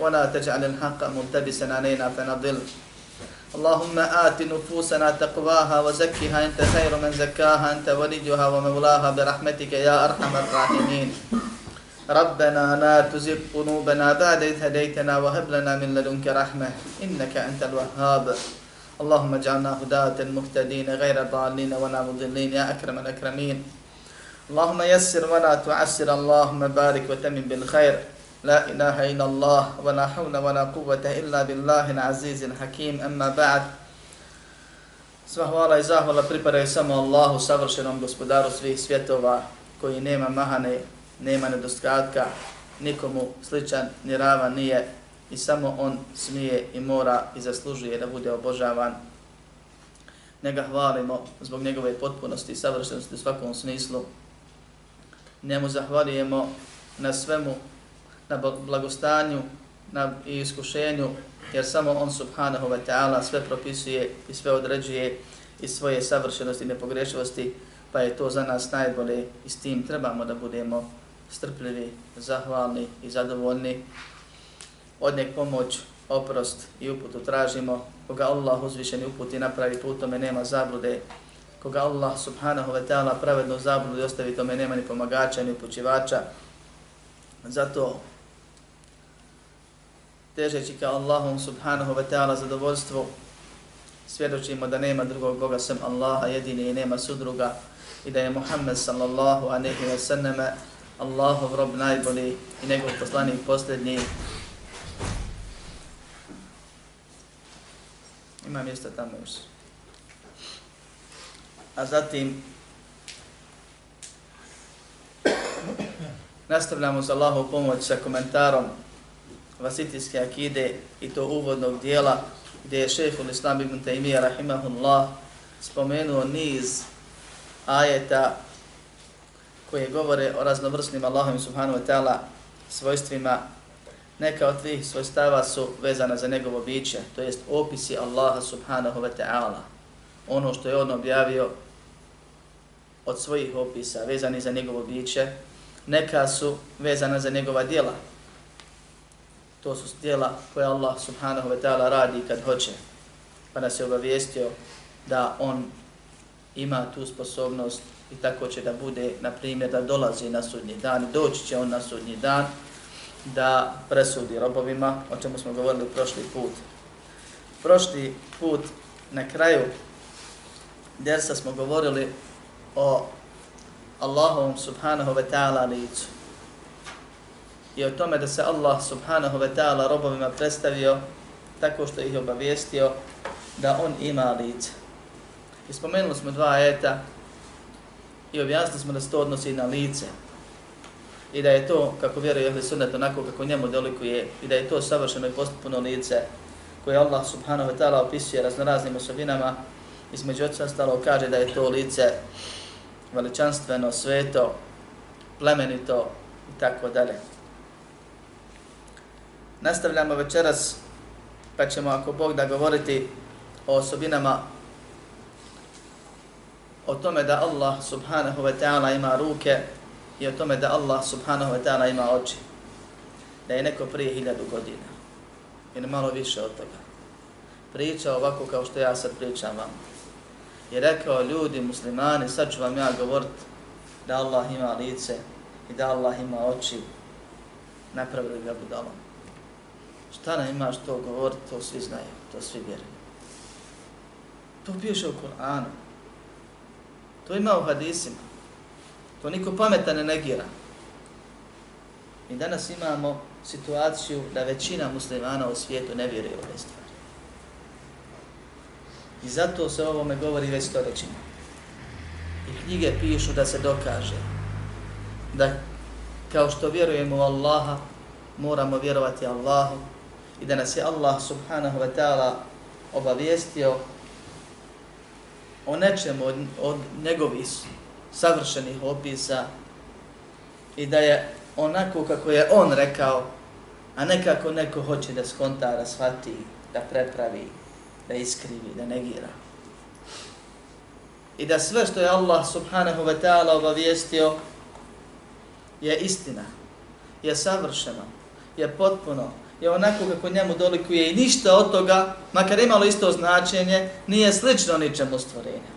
ولا تجعل الحق ملتبسا علينا فنضل. اللهم آت نفوسنا تقواها وزكها. أنت خير من زكاها أنت وليها ومولاها. برحمتك يا أرحم الراحمين. ربنا لا تزغ قلوبنا بعد إذ هديتنا وهب لنا من لدنك رحمة إنك أنت الوهاب. اللهم اجعلنا هداة مهتدين غير ضالين ولا مضلين يا أكرم الأكرمين. اللهم يسر ولا تعسر. اللهم بارك وتمن بالخير. لا إله إلا الله ولا حول ولا قوة إلا بالله العزيز الحكيم أما بعد Sva hvala i zahvala pripadaju samo Allahu, savršenom gospodaru svih svjetova, koji nema mahane, nema nedostatka, nikomu sličan ni rava nije i samo on smije i mora i zaslužuje da bude obožavan. Nega hvalimo zbog njegove potpunosti i savršenosti u svakom smislu. Njemu zahvalijemo na svemu na blagostanju na i iskušenju, jer samo on subhanahu wa ta'ala sve propisuje i sve određuje i svoje savršenosti i nepogrešivosti, pa je to za nas najbolje i s tim trebamo da budemo strpljivi, zahvalni i zadovoljni. Od njeg pomoć, oprost i uputu tražimo. Koga Allah uzvišeni uputi napravi putome nema zablude. Koga Allah subhanahu wa ta'ala pravedno zablude ostavi tome nema ni pomagača ni upućivača. Zato težeći ka Allahom subhanahu wa ta'ala zadovoljstvu, svjedočimo da nema drugog Boga sem Allaha jedini i nema sudruga i da je Muhammed sallallahu a nehi wa sallame Allahov rob najbolji i njegov poslanik posljednji. Ima mjesta tamo još. A zatim nastavljamo za Allahov pomoć sa komentarom vasitijske akide i to uvodnog dijela gdje je šehhul Islam ibn Taymiyyah rahimahullah spomenuo niz ajeta koje govore o raznovrsnim Allahom subhanahu wa ta'ala svojstvima. Neka od tih svojstava su vezana za njegovo biće, to jest opisi Allaha subhanahu wa ta'ala. Ono što je on objavio od svojih opisa vezani za njegovo biće, neka su vezana za njegova djela, to su djela koje Allah subhanahu wa ta'ala radi kad hoće. Pa nas je obavijestio da on ima tu sposobnost i tako će da bude, na primjer, da dolazi na sudnji dan, doći će on na sudnji dan da presudi robovima, o čemu smo govorili prošli put. Prošli put na kraju dersa smo govorili o Allahovom subhanahu wa ta'ala licu i o tome da se Allah subhanahu wa ta'ala robovima predstavio tako što ih obavijestio da on ima lice. I spomenuli smo dva eta i objasnili smo da se to odnosi na lice i da je to, kako vjeruje Ehli Sunnet, onako kako njemu delikuje i da je to savršeno i postupno lice koje Allah subhanahu wa ta'ala opisuje raznoraznim osobinama između ostalo kaže da je to lice veličanstveno, sveto, plemenito i tako dalje. Nastavljamo večeras, pa ćemo ako Bog da govoriti o osobinama o tome da Allah subhanahu wa ta'ala ima ruke i o tome da Allah subhanahu wa ta'ala ima oči. Da je neko prije hiljadu godina ili malo više od toga. Priča ovako kao što ja sad pričam vam. I rekao ljudi, muslimani, sad ću vam ja govorit da Allah ima lice i da Allah ima oči. Napravili ga budalom. Šta nam imaš to govoriti, to svi znaju, to svi vjeruju. To piše u Koranu. To ima u hadisima. To niko pametan ne negira. Mi danas imamo situaciju da većina muslimana u svijetu ne vjeruje u ove stvari. I zato se ovome govori već stoljećima. I knjige pišu da se dokaže da kao što vjerujemo u Allaha, moramo vjerovati Allahu, i da nas je Allah subhanahu wa ta'ala obavijestio o nečemu od, od njegovih savršenih opisa i da je onako kako je on rekao, a nekako neko hoće da skonta, da shvati, da prepravi, da iskrivi, da negira. I da sve što je Allah subhanahu wa ta'ala obavijestio je istina, je savršeno, je potpuno, je onako kako njemu dolikuje i ništa od toga, makar imalo isto značenje, nije slično ničemu stvorenja.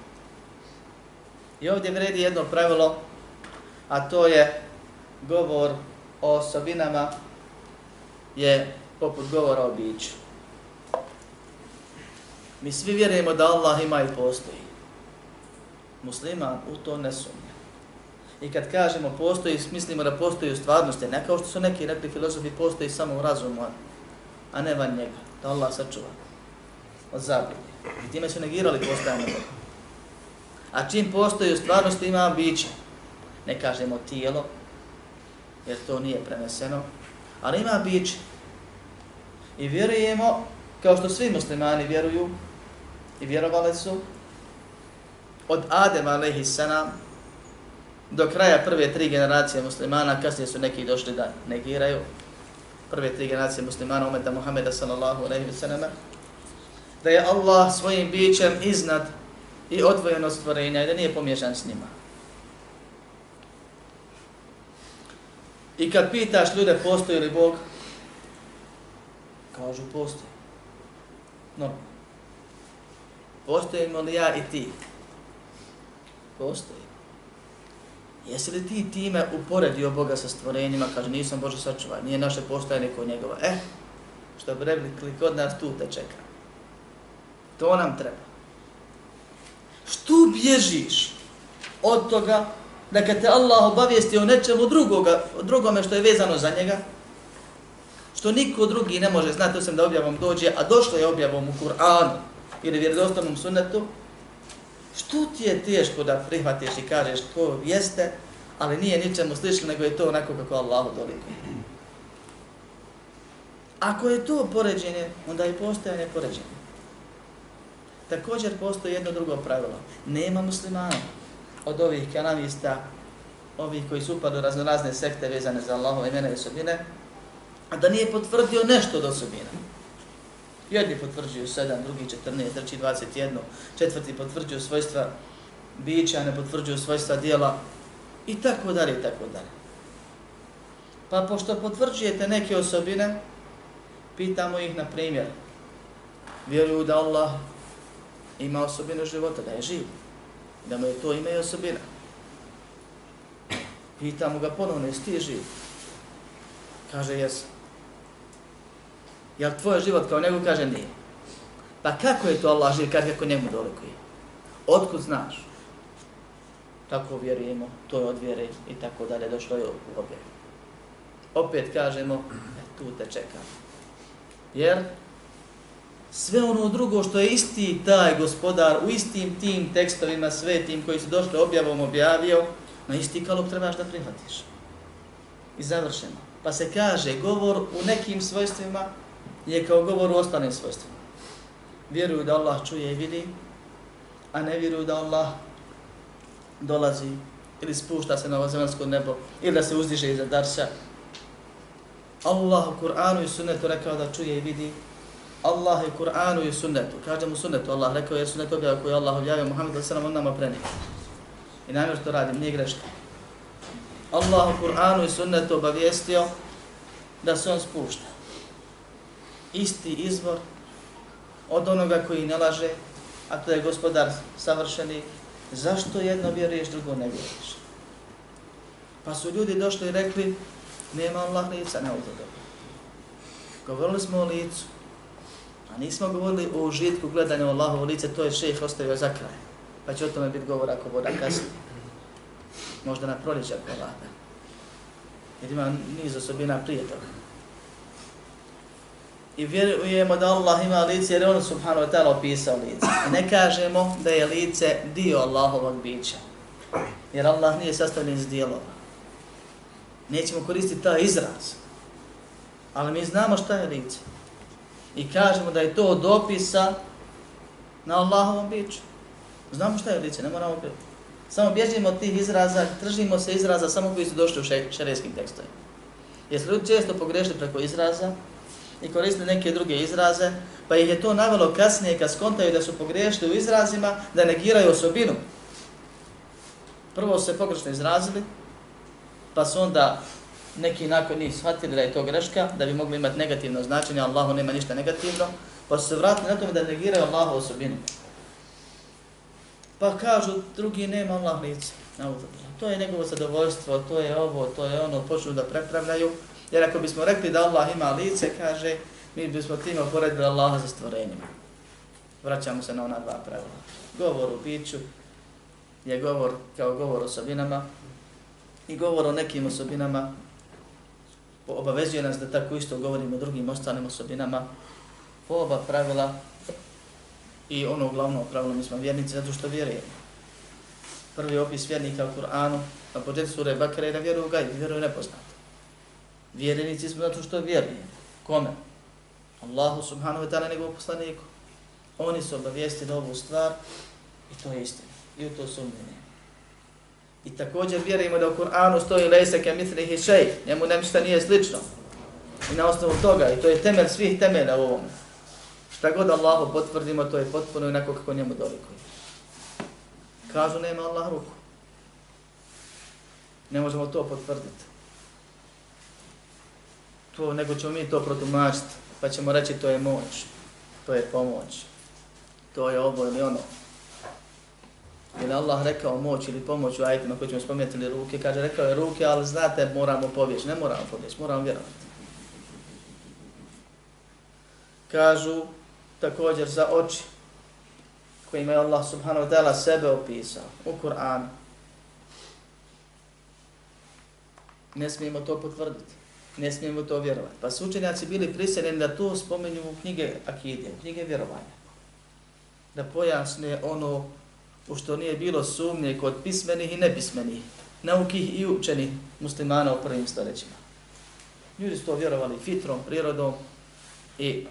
I ovdje vredi jedno pravilo, a to je govor o osobinama je poput govora o biću. Mi svi vjerujemo da Allah ima i postoji. Musliman u to ne sumnja. I kad kažemo postoji, mislimo da postoji u stvarnosti, ne kao što su neki rekli filozofi, postoji samo u razumu, a ne van njega, da Allah sačuva od zablude. I time su negirali postojanje Boga. A čim postoji u stvarnosti ima biće, ne kažemo tijelo, jer to nije preneseno, ali ima biće. I vjerujemo, kao što svi muslimani vjeruju, i vjerovali su, od Adema alaihi sanam, do kraja prve tri generacije muslimana, kasnije su neki došli da negiraju, prve tri generacije muslimana, umeta Muhammeda sallallahu alaihi wa sallam, da je Allah svojim bićem iznad i odvojen od stvorenja i da nije pomješan s njima. I kad pitaš ljude postoji li Bog, kažu postoji. No, postojimo li ja i ti? Postoji. Jesi li ti time uporedio Boga sa stvorenjima, kaže nisam Bože sačuvaj, nije naše postojanje kod njegova. E, što bi rekli od nas tu te čeka. To nam treba. Što bježiš od toga da kad te Allah obavijesti o nečemu drugoga, drugome što je vezano za njega, što niko drugi ne može znati osim da objavom dođe, a došlo je objavom u Kur'anu ili vjerodostavnom sunnetu, što ti je teško da prihvatiš i kažeš ko jeste, ali nije ničemu slično, nego je to onako kako Allah doliko. Ako je to poređenje, onda je postojanje poređenje. Također postoji jedno drugo pravilo. Nema muslimana od ovih kanavista, ovih koji su upadu razno razne sekte vezane za Allahove imena i osobine, a da nije potvrdio nešto od osobina. Jedni potvrđuju 7, drugi 14, treći 21, četvrti potvrđuju svojstva bića, ne potvrđuju svojstva dijela i tako dalje i tako dalje. Pa pošto potvrđujete neke osobine, pitamo ih na primjer, vjeruju da Allah ima osobinu života, da je živ, da mu je to ime i osobina. Pitamo ga ponovno, jesi ti živ? Kaže, jesam. Jel tvoj život kao njegov kaže nije? Pa kako je to Allah živ kad kako njemu dolikuje? Otkud znaš? Tako vjerujemo, to je od vjere i tako dalje, došlo je u obje. Opet kažemo, e, tu te čekam. Jer sve ono drugo što je isti taj gospodar u istim tim tekstovima svetim koji su došli objavom objavio, na isti kalup trebaš da prihvatiš. I završeno. Pa se kaže, govor u nekim svojstvima je kao govor u ostalim svojstvima. Vjeruju da Allah čuje i vidi, a ne vjeruju da Allah dolazi ili spušta se na ovozemaljsko nebo ili da se uzdiže iza darša. Allah u Kur'anu i sunnetu rekao da čuje i vidi. Allah u Kur'anu i sunnetu. Kaže mu sunnetu Allah rekao jer sunnet objava koju Allah objavio Muhammed da se nam on nama preni. I namjer što radim, nije greška. Allah u Kur'anu i sunnetu obavijestio da se on spušta isti izvor od onoga koji ne laže, a to je gospodar savršeni, zašto jedno vjeruješ, drugo ne vjeruješ? Pa su ljudi došli i rekli, nema Allah lica, ne uvodu. Govorili smo o licu, a nismo govorili o užitku gledanja u Allahovo lice, to je šejh ostavio za kraj. Pa će o tome biti govor ako voda kasnije. Možda na proljeđa ako. Jer ima niz osobina prije toga i vjerujemo da Allah ima lice jer on subhanahu wa ta'ala opisao lice. Ne kažemo da je lice dio Allahovog bića. Jer Allah nije sastavljen iz dijelova. Nećemo koristiti taj izraz. Ali mi znamo šta je lice. i kažemo da je to od opisa na Allahovom biću. Znamo šta je lice, ne moramo opet. Samo bježimo od tih izraza, tržimo se izraza samo koji su došli u šerijskim tekstovima. Jesu ljudi često pogrešili preko izraza i koristili neke druge izraze, pa ih je to navelo kasnije kad skontaju da su pogrešili u izrazima, da negiraju osobinu. Prvo su se pogrešno izrazili, pa su onda neki nakon njih shvatili da je to greška, da bi mogli imati negativno značenje, Allahu nema ništa negativno, pa su se vratili na tome da negiraju Allahu osobinu. Pa kažu, drugi nema Allah lice. To je njegovo zadovoljstvo, to je ovo, to je ono, počnu da prepravljaju. Jer ako bismo rekli da Allah ima lice, kaže, mi bismo time uporedili Allaha za stvorenjima. Vraćamo se na ona dva pravila. Govor u biću je govor kao govor o osobinama i govor o nekim osobinama obavezuje nas da tako isto govorimo o drugim ostalim osobinama. Po oba pravila i ono glavno pravilo, mi smo vjernici zato što vjerujemo. Prvi opis vjernika u Kur'anu, na početku sure Bakara je da vjeruju u gajbu, vjeruju nepoznato. Vjerenici smo zato što vjerujemo. Kome? Allahu subhanahu wa ta'ala nego poslaniku. Oni su obavijestili ovu stvar i to je istina. I u to sumnjenje. I također vjerujemo da u Kur'anu stoji lejse ke mitlihi šej, njemu nemšta nije slično. I na osnovu toga, i to je temelj svih temelja u ovom. Šta god Allahu potvrdimo, to je potpuno onako kako njemu dolikuje. Kažu, nema Allah ruku. Ne možemo to potvrditi. To, nego ćemo mi to protumačiti, pa ćemo reći to je moć, to je pomoć, to je ovo ili ono. Ili Allah rekao moć ili pomoć u ajitima koji ćemo spomenuti ili ruke, kaže rekao je ruke, ali znate moramo pobjeći, ne moramo pobjeći, moramo vjerovati. Kažu, također za oči kojima je Allah subhanahu wa ta'ala sebe opisao u Kur'anu. Ne smijemo to potvrditi. Ne smijemo to vjerovati. Pa su učenjaci bili priseljeni da to spomenju u knjige akide, u knjige vjerovanja. Da pojasne ono u što nije bilo sumnje kod pismenih i nepismenih, naukih i učenih muslimana u prvim stoljećima. Ljudi su to vjerovali fitrom, prirodom i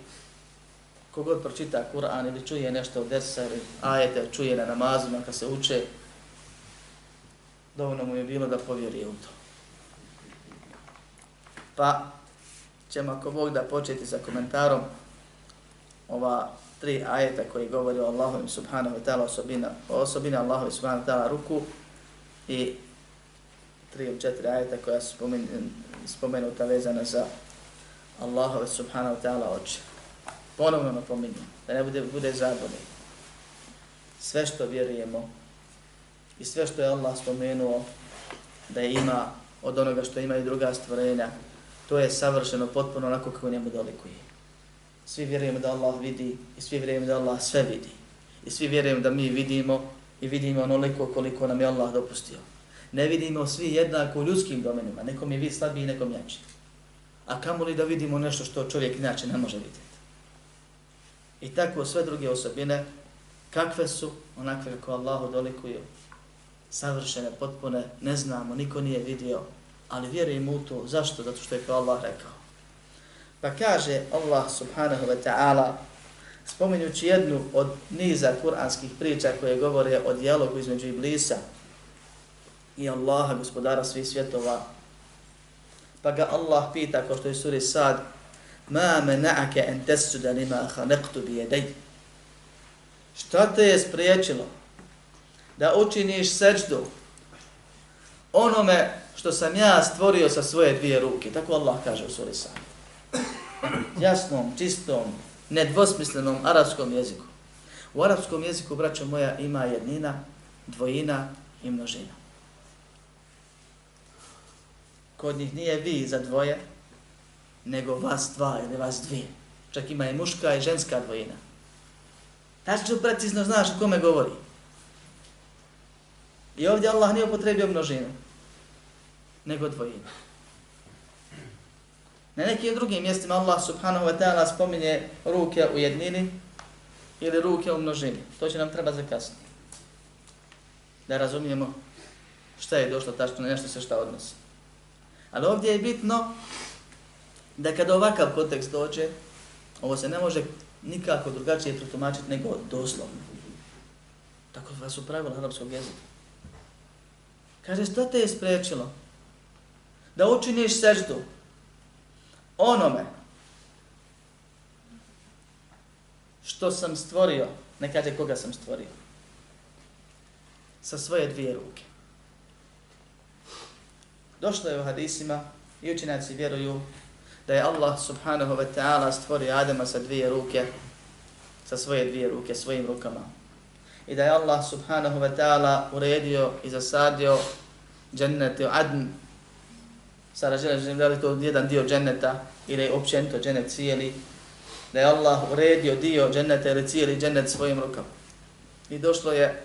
kogod pročita Kur'an ili čuje nešto od desa ili ajete, čuje na namazima kad se uče, dovoljno mu je bilo da povjeri u to. Pa ćemo ako Bog da početi sa komentarom ova tri ajeta koji govori o Allahu subhanahu wa ta'ala osobina, o osobina Allahu subhanahu wa ta'ala ruku i tri ili četiri ajeta koja su spomenuta vezana za Allahu subhanahu wa ta'ala oči ponovno napominjem, da ne bude, bude zabode. Sve što vjerujemo i sve što je Allah spomenuo da ima od onoga što ima i druga stvorenja, to je savršeno potpuno onako kako njemu dolikuje. Svi vjerujemo da Allah vidi i svi vjerujemo da Allah sve vidi. I svi vjerujemo da mi vidimo i vidimo onoliko koliko nam je Allah dopustio. Ne vidimo svi jednako u ljudskim domenima, nekom je vid slabiji, nekom jači. A kamo li da vidimo nešto što čovjek inače ne može vidjeti? I tako sve druge osobine, kakve su, onakve kako Allahu dolikuju, savršene, potpune, ne znamo, niko nije vidio, ali vjerujemo u to. Zašto? Zato što je to Allah rekao. Pa kaže Allah subhanahu wa ta'ala, spominjući jednu od niza kuranskih priča koje govore o dijalogu između Iblisa i Allaha, gospodara svih svjetova, pa ga Allah pita, kao što je suri Sad, ma mena'ake en tesuda lima khanektu bi jedej. Šta te je spriječilo da učiniš seđdu onome što sam ja stvorio sa svoje dvije ruke? Tako Allah kaže u suri sam. Jasnom, čistom, nedvosmislenom arapskom jeziku. U arapskom jeziku, braćo moja, ima jednina, dvojina i množina. Kod njih nije vi za dvoje, nego vas dva ili vas dvije. Čak ima i muška i ženska dvojina. Tačno precizno znaš o kome govori. I ovdje Allah nije upotrebio množinu, nego dvojina. Na nekim drugim mjestima Allah subhanahu wa ta'ala spominje ruke u jednini ili ruke u množini. To će nam treba za kasnije. Da razumijemo šta je došlo tačno, nešto se šta odnosi. Ali ovdje je bitno da kada ovakav kontekst dođe, Ovo se ne može nikako drugačije protumačiti nego doslovno. Tako vas su pravila arapskog jezika. Kaže, što te je sprečilo? Da učiniš seždu onome što sam stvorio, ne kaže koga sam stvorio, sa svoje dvije ruke. Došlo je u hadisima i učinaci vjeruju da je Allah subhanahu wa ta'ala stvorio Adama sa dvije ruke, sa svoje dvije ruke, svojim rukama. I da je Allah subhanahu wa ta'ala uredio i zasadio džennet u adn. Sada želim, da li to jedan dio dženneta ili općenito džennet cijeli. Da je Allah uredio dio dženneta ili cijeli džennet svojim rukama. I došlo je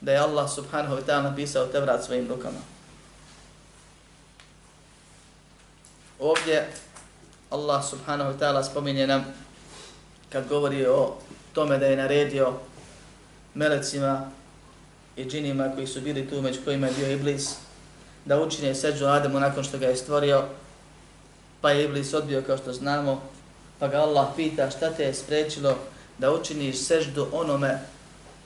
da je Allah subhanahu wa ta'ala napisao Tevrat svojim rukama. Ovdje Allah subhanahu wa ta'ala spominje nam kad govori o tome da je naredio melecima i džinima koji su bili tu među kojima je bio Iblis da učine seđu Ademu nakon što ga je stvorio pa je Iblis odbio kao što znamo pa ga Allah pita šta te je sprečilo da učiniš seždu onome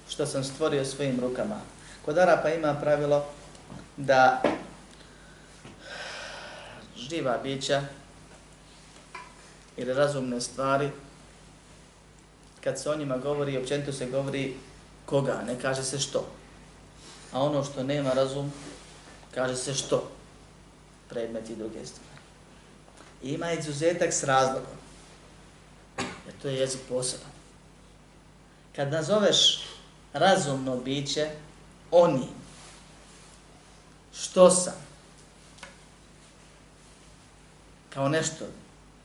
što sam stvorio svojim rukama. Kod Arapa ima pravilo da živa bića ili razumne stvari, kad se o njima govori, općenito se govori koga, ne kaže se što. A ono što nema razum, kaže se što. Predmet i druge stvari. I ima izuzetak s razlogom. Jer to je jezik poseban. Kad nazoveš razumno biće, oni, što sam, kao nešto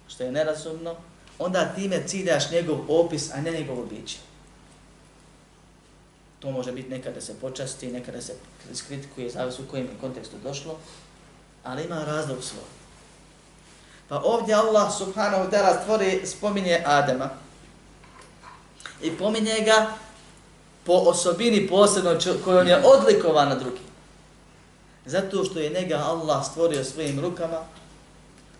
što je nerazumno, onda time ciljaš njegov opis, a ne njegovo biće. To može biti nekada se počasti, nekada se skritikuje, zavis u kojem je kontekstu došlo, ali ima razlog svoj. Pa ovdje Allah subhanahu wa ta'ala stvori, spominje Adama i pominje ga po osobini posebno kojom je odlikovan na drugi. Zato što je njega Allah stvorio svojim rukama,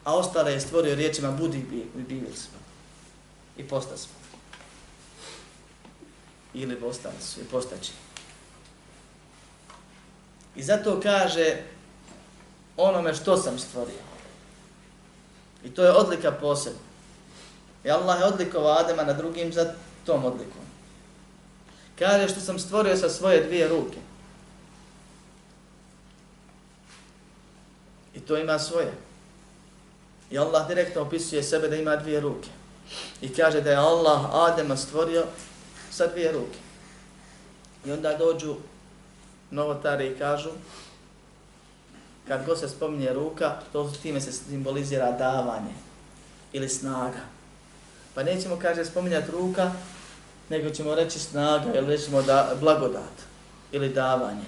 a ostale je stvorio riječima budi i bili smo. I posta smo. Ili postali su i postaći. I zato kaže onome što sam stvorio. I to je odlika posebna. I Allah je odlikovao Adama na drugim za tom odlikom. Kaže što sam stvorio sa svoje dvije ruke. I to ima svoje. I Allah direktno opisuje sebe da ima dvije ruke. I kaže da je Allah Adema stvorio sa dvije ruke. I onda dođu novotari i kažu kad go se spominje ruka, to time se simbolizira davanje ili snaga. Pa nećemo, kaže, spominjati ruka, nego ćemo reći snaga ili rećemo da blagodat ili davanje.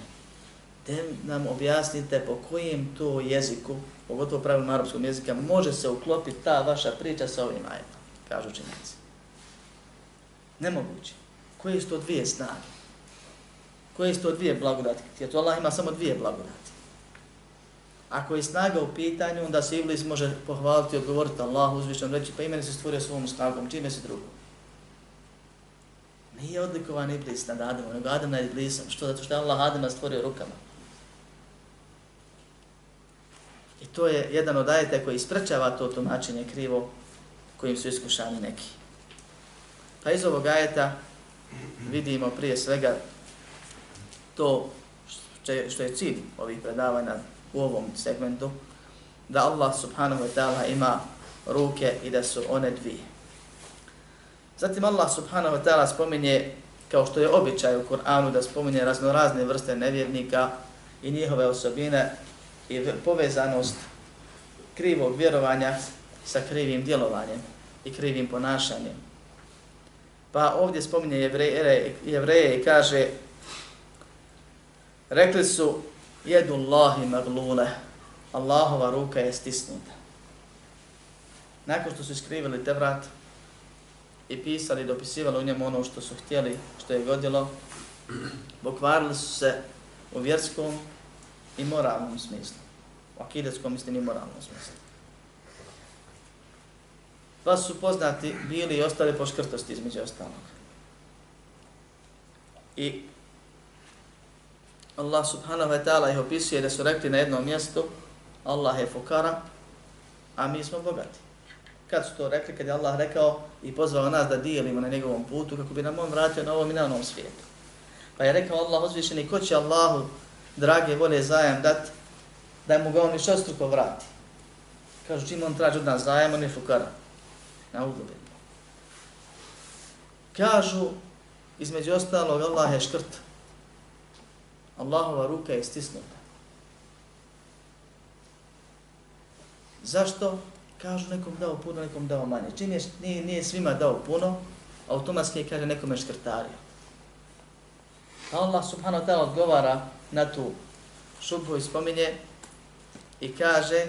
Te nam objasnite po kojem to jeziku pogotovo pravilom arapskom jezika, može se uklopiti ta vaša priča sa ovim ajetom, kažu činjenici. Nemoguće. Koje su to dvije snage? Koje su to dvije blagodati? Jer to Allah ima samo dvije blagodati. Ako je snaga u pitanju, onda se Iblis može pohvaliti i odgovoriti Allah uzvišnom reći, pa imeni se stvorio svom snagom, čime se drugo? Nije odlikovan Iblis nad Adamom, nego Adam nad Iblisom. Što? Zato što je Allah Adama stvorio rukama. I to je jedan od ajeta koji isprečava to tumačenje krivo kojim su iskušani neki. Pa iz ovog ajeta vidimo prije svega to što je cilj ovih predavanja u ovom segmentu, da Allah subhanahu wa ta'ala ima ruke i da su one dvije. Zatim Allah subhanahu wa ta'ala spominje, kao što je običaj u Kur'anu, da spominje raznorazne vrste nevjernika i njihove osobine, i povezanost krivog vjerovanja sa krivim djelovanjem i krivim ponašanjem. Pa ovdje spominje jevreje, jevreje i kaže rekli su jedu Allahi maglule, Allahova ruka je stisnuta. Nakon što su iskrivili te vrat i pisali, dopisivali u njemu ono što su htjeli, što je godilo, pokvarili su se u vjerskom i moralnom smislu. U akidetskom mislim i moralnom smislu. Pa su poznati bili i ostale po škrtosti između ostalog. I Allah subhanahu wa ta'ala ih opisuje da su rekli na jednom mjestu Allah je fukara, a mi smo bogati. Kad su to rekli, kad je Allah rekao i pozvao nas da dijelimo na njegovom putu, kako bi nam on vratio na ovom i na onom svijetu. Pa je rekao Allah uzvišeni, ko će Allahu drage volje zajam dat, da mu ga on ništa vrati. Kažu, čim on traži od nas zajam, on je fukara. Na ugled. Kažu, između ostalog, Allah je škrt. Allahova ruka je stisnuta. Zašto? Kažu nekom dao puno, nekom dao manje. Čim je, nije, nije svima dao puno, automatski kaže nekome škrtario. A Allah subhanahu wa ta'ala odgovara na tu šubhu i spominje i kaže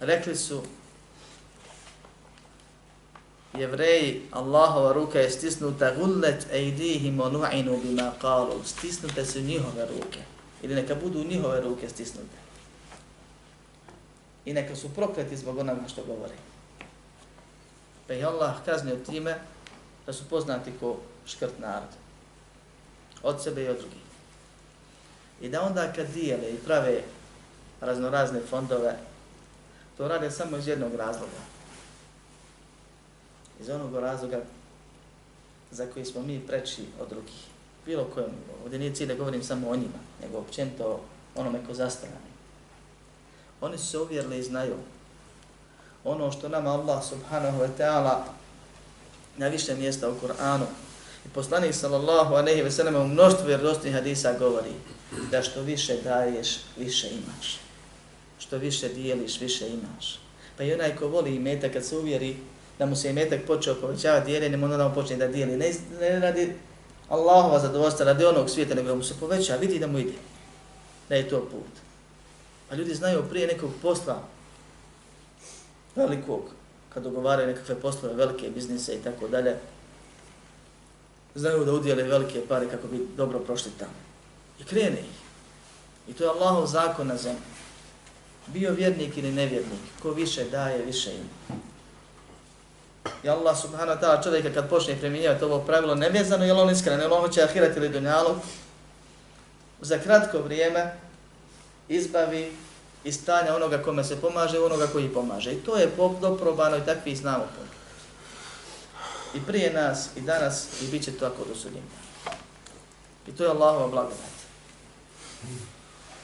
rekli su jevreji Allahova ruka je stisnuta gullet ejdihim onu'inu bima qalu stisnute su njihove ruke ili neka budu njihove ruke stisnute i neka su prokleti zbog onoga što govori. Pa je Allah kaznio time da su poznati ko škrt narod. Od sebe i od drugih. I da onda kad dijele i prave raznorazne fondove, to rade samo iz jednog razloga. Iz onog razloga za koji smo mi preči od drugih. Bilo kojem, ovdje nije cilj da govorim samo o njima, nego općenito onome ko zastrani. Oni su se uvjerili i znaju ono što nama Allah subhanahu wa ta'ala na više mjesta u Kur'anu i poslanik sallallahu aleyhi ve sellem u mnoštvu vjerodostnih hadisa govori da što više daješ, više imaš. Što više dijeliš, više imaš. Pa i onaj ko voli imeta kad se uvjeri da mu se imetak počeo povećavati dijeljenjem, onda mu počne da dijeli. Ne, ne radi Allahova zadovoljstva, radi onog svijeta, nego mu se poveća, vidi da mu ide. Da je to put. A ljudi znaju prije nekog posla velikog, kad dogovaraju nekakve poslove, velike biznise i tako dalje, znaju da udjele velike pare kako bi dobro prošli tamo. I krene ih. I to je Allahov zakon na zemlji. Bio vjernik ili nevjernik, ko više daje, više ima. I Allah subhanahu wa ta'ala čovjeka kad počne primjenjivati ovo pravilo nevezano, je li on iskren, je li on hoće ahirat ili dunjalog, za kratko vrijeme izbavi iz stanja onoga kome se pomaže onoga koji pomaže. I to je doprobano i takvi znamo puno. I prije nas, i danas, i bit će tako do sudnjenja. I to je Allahova blagodat.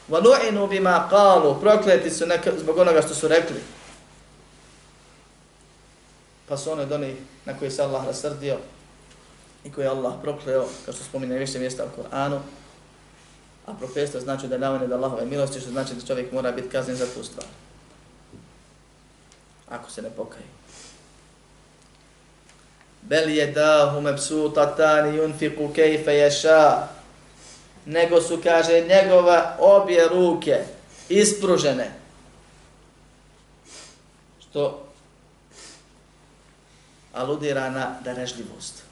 وَلُعِنُوا بِمَا قَالُوا Prokleti su neka, zbog onoga što su rekli. Pa su one doni na koje se Allah rasrdio i koje Allah prokleo, kao što spomine više mjesta u Koranu, A profesor znači da je davanje da Allahove milosti, što znači da čovjek mora biti kaznen za tu stvar. Ako se ne pokaje. Bel je dahu hume psu tatani unfiku kejfe ješa. Nego su, kaže, njegova obje ruke ispružene. Što aludira na darežljivost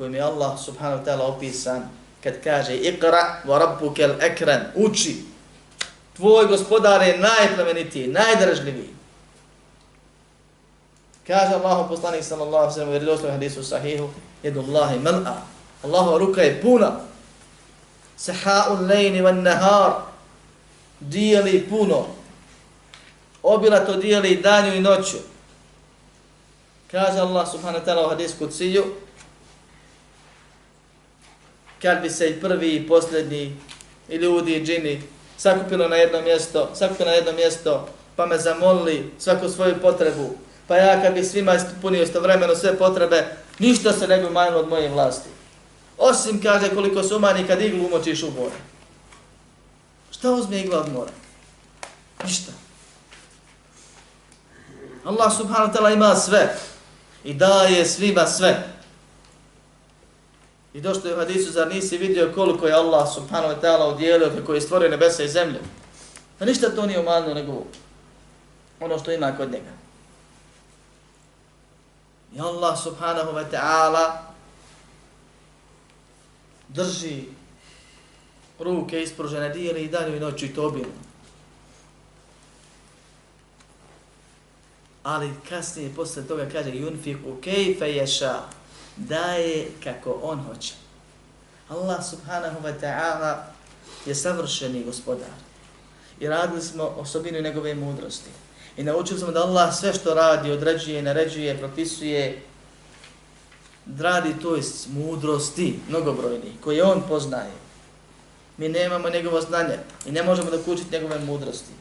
kojim je Allah subhanahu wa ta'ala opisan kad kaže Iqra wa rabbuke al-akram, uči. Tvoj gospodar je najplemenitiji, najdražljiviji. Kaže Allahu poslanik sallallahu alejhi ve sellem u vjerodostojnom hadisu sahihu, jedu Allahi mal'a. Allahova ruka je puna. Saha'ul lejni van nahar. Dijeli puno. Obila to dijeli danju i noću. Kaže Allah subhanahu wa ta'ala u hadisku kudsiju, kad bi se i prvi i posljednji i ljudi i džini sakupilo na jedno mjesto, sakupilo na jedno mjesto, pa me zamolili svaku svoju potrebu, pa ja kad bi svima ispunio istovremeno sve potrebe, ništa se ne bi umanjilo od moje vlasti. Osim, kaže, koliko se umanji kad iglu umočiš u more. Šta uzme igla od mora? Ništa. Allah subhanahu wa ta'ala ima sve i daje svima sve. I došlo je u hadisu, zar nisi vidio koliko je Allah subhanahu wa ta'ala udjelio kako je stvorio nebesa i zemlju? Pa ništa to nije umanilo nego ono što ima kod njega. I Allah subhanahu wa ta'ala drži ruke ispružene dijeli i danju i noću i to obilno. Ali kasnije, posle toga kaže yunfiku kejfe ješa, daje kako on hoće. Allah subhanahu wa ta'ala je savršeni gospodar. I radili smo osobinu njegove mudrosti. I naučili smo da Allah sve što radi, određuje, naređuje, propisuje, radi to iz mudrosti, mnogobrojni, koje on poznaje. Mi nemamo njegovo znanje i ne možemo da njegove mudrosti.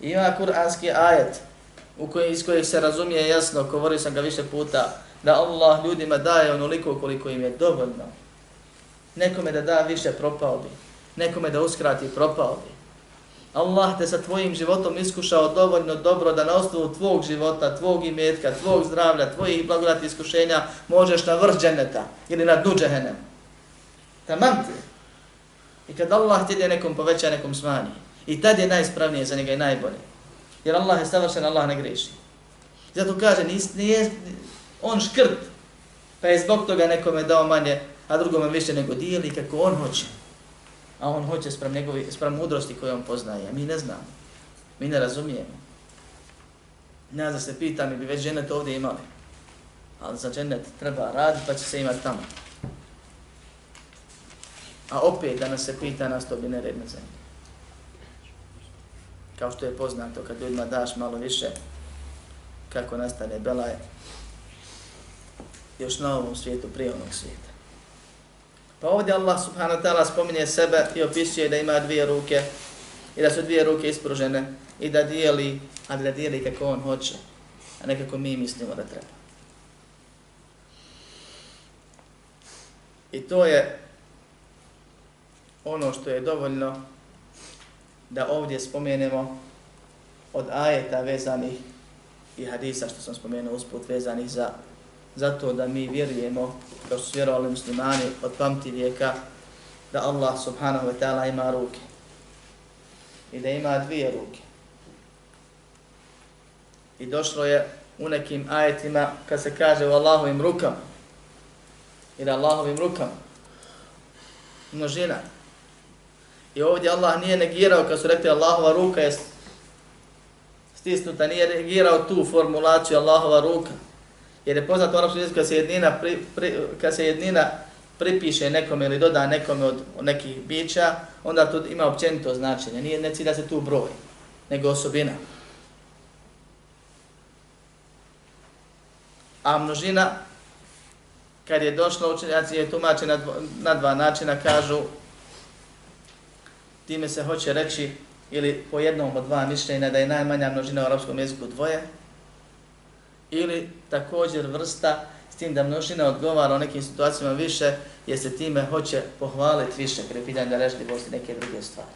I ima kuranski ajet u koje, iz kojeg se razumije jasno, govorio sam ga više puta, da Allah ljudima daje onoliko koliko im je dovoljno. Nekome da da više propao bi, nekome da uskrati propao bi. Allah te sa tvojim životom iskušao dovoljno dobro da na osnovu tvog života, tvog imetka, tvog zdravlja, tvojih blagodati iskušenja možeš na vrh dženeta ili na dnu džehennem. Tamam ti. I kad Allah ti je nekom poveća, nekom smanji. I tad je najispravnije za njega i najbolje. Jer Allah je savršen, Allah ne greši. Zato kaže, nis, nije on škrt, pa je zbog toga nekome dao manje, a drugome više nego dijeli kako on hoće a on hoće sprem, njegovi, sprem mudrosti koje on poznaje, a mi ne znamo, mi ne razumijemo. Ja da se pita, mi bi već ženet ovdje imali, ali za ženet treba raditi pa će se imati tamo. A opet da nas se pita, nas to bi nered na zemlji. Kao što je poznato, kad ljudima daš malo više, kako nastane belaj, još na ovom svijetu, prije onog svijeta. Pa ovdje Allah subhanahu wa ta'ala spominje sebe i opisuje da ima dvije ruke i da su dvije ruke ispružene i da dijeli, a da dijeli kako on hoće, a ne kako mi mislimo da treba. I to je ono što je dovoljno da ovdje spomenemo od ajeta vezanih i hadisa što sam spomenuo usput vezanih za zato da mi vjerujemo, kao su vjerovali muslimani od pamti vijeka, da Allah subhanahu wa ta'ala ima ruke. I da ima dvije ruke. I došlo je u nekim ajetima kad se kaže u Allahovim rukama. I da Allahovim rukama. Množina. I ovdje Allah nije negirao kad su rekli Allahova ruka je stisnuta, nije negirao tu formulaciju Allahova ruka. Jer je poznat u arapskom jeziku kad se jednina, pri, pri, kad se jednina pripiše nekome ili doda nekome od, od nekih bića, onda to ima općenito značenje. Nije ne da se tu broj, nego osobina. A množina, kad je došla učenjaci, je tumačena na dva načina, kažu, time se hoće reći, ili po jednom od dva mišljenja, da je najmanja množina u arapskom jeziku dvoje, ili također vrsta s tim da množina odgovara u nekim situacijama više, jer se time hoće pohvaliti više, kada je pitanje da režljivosti neke druge stvari.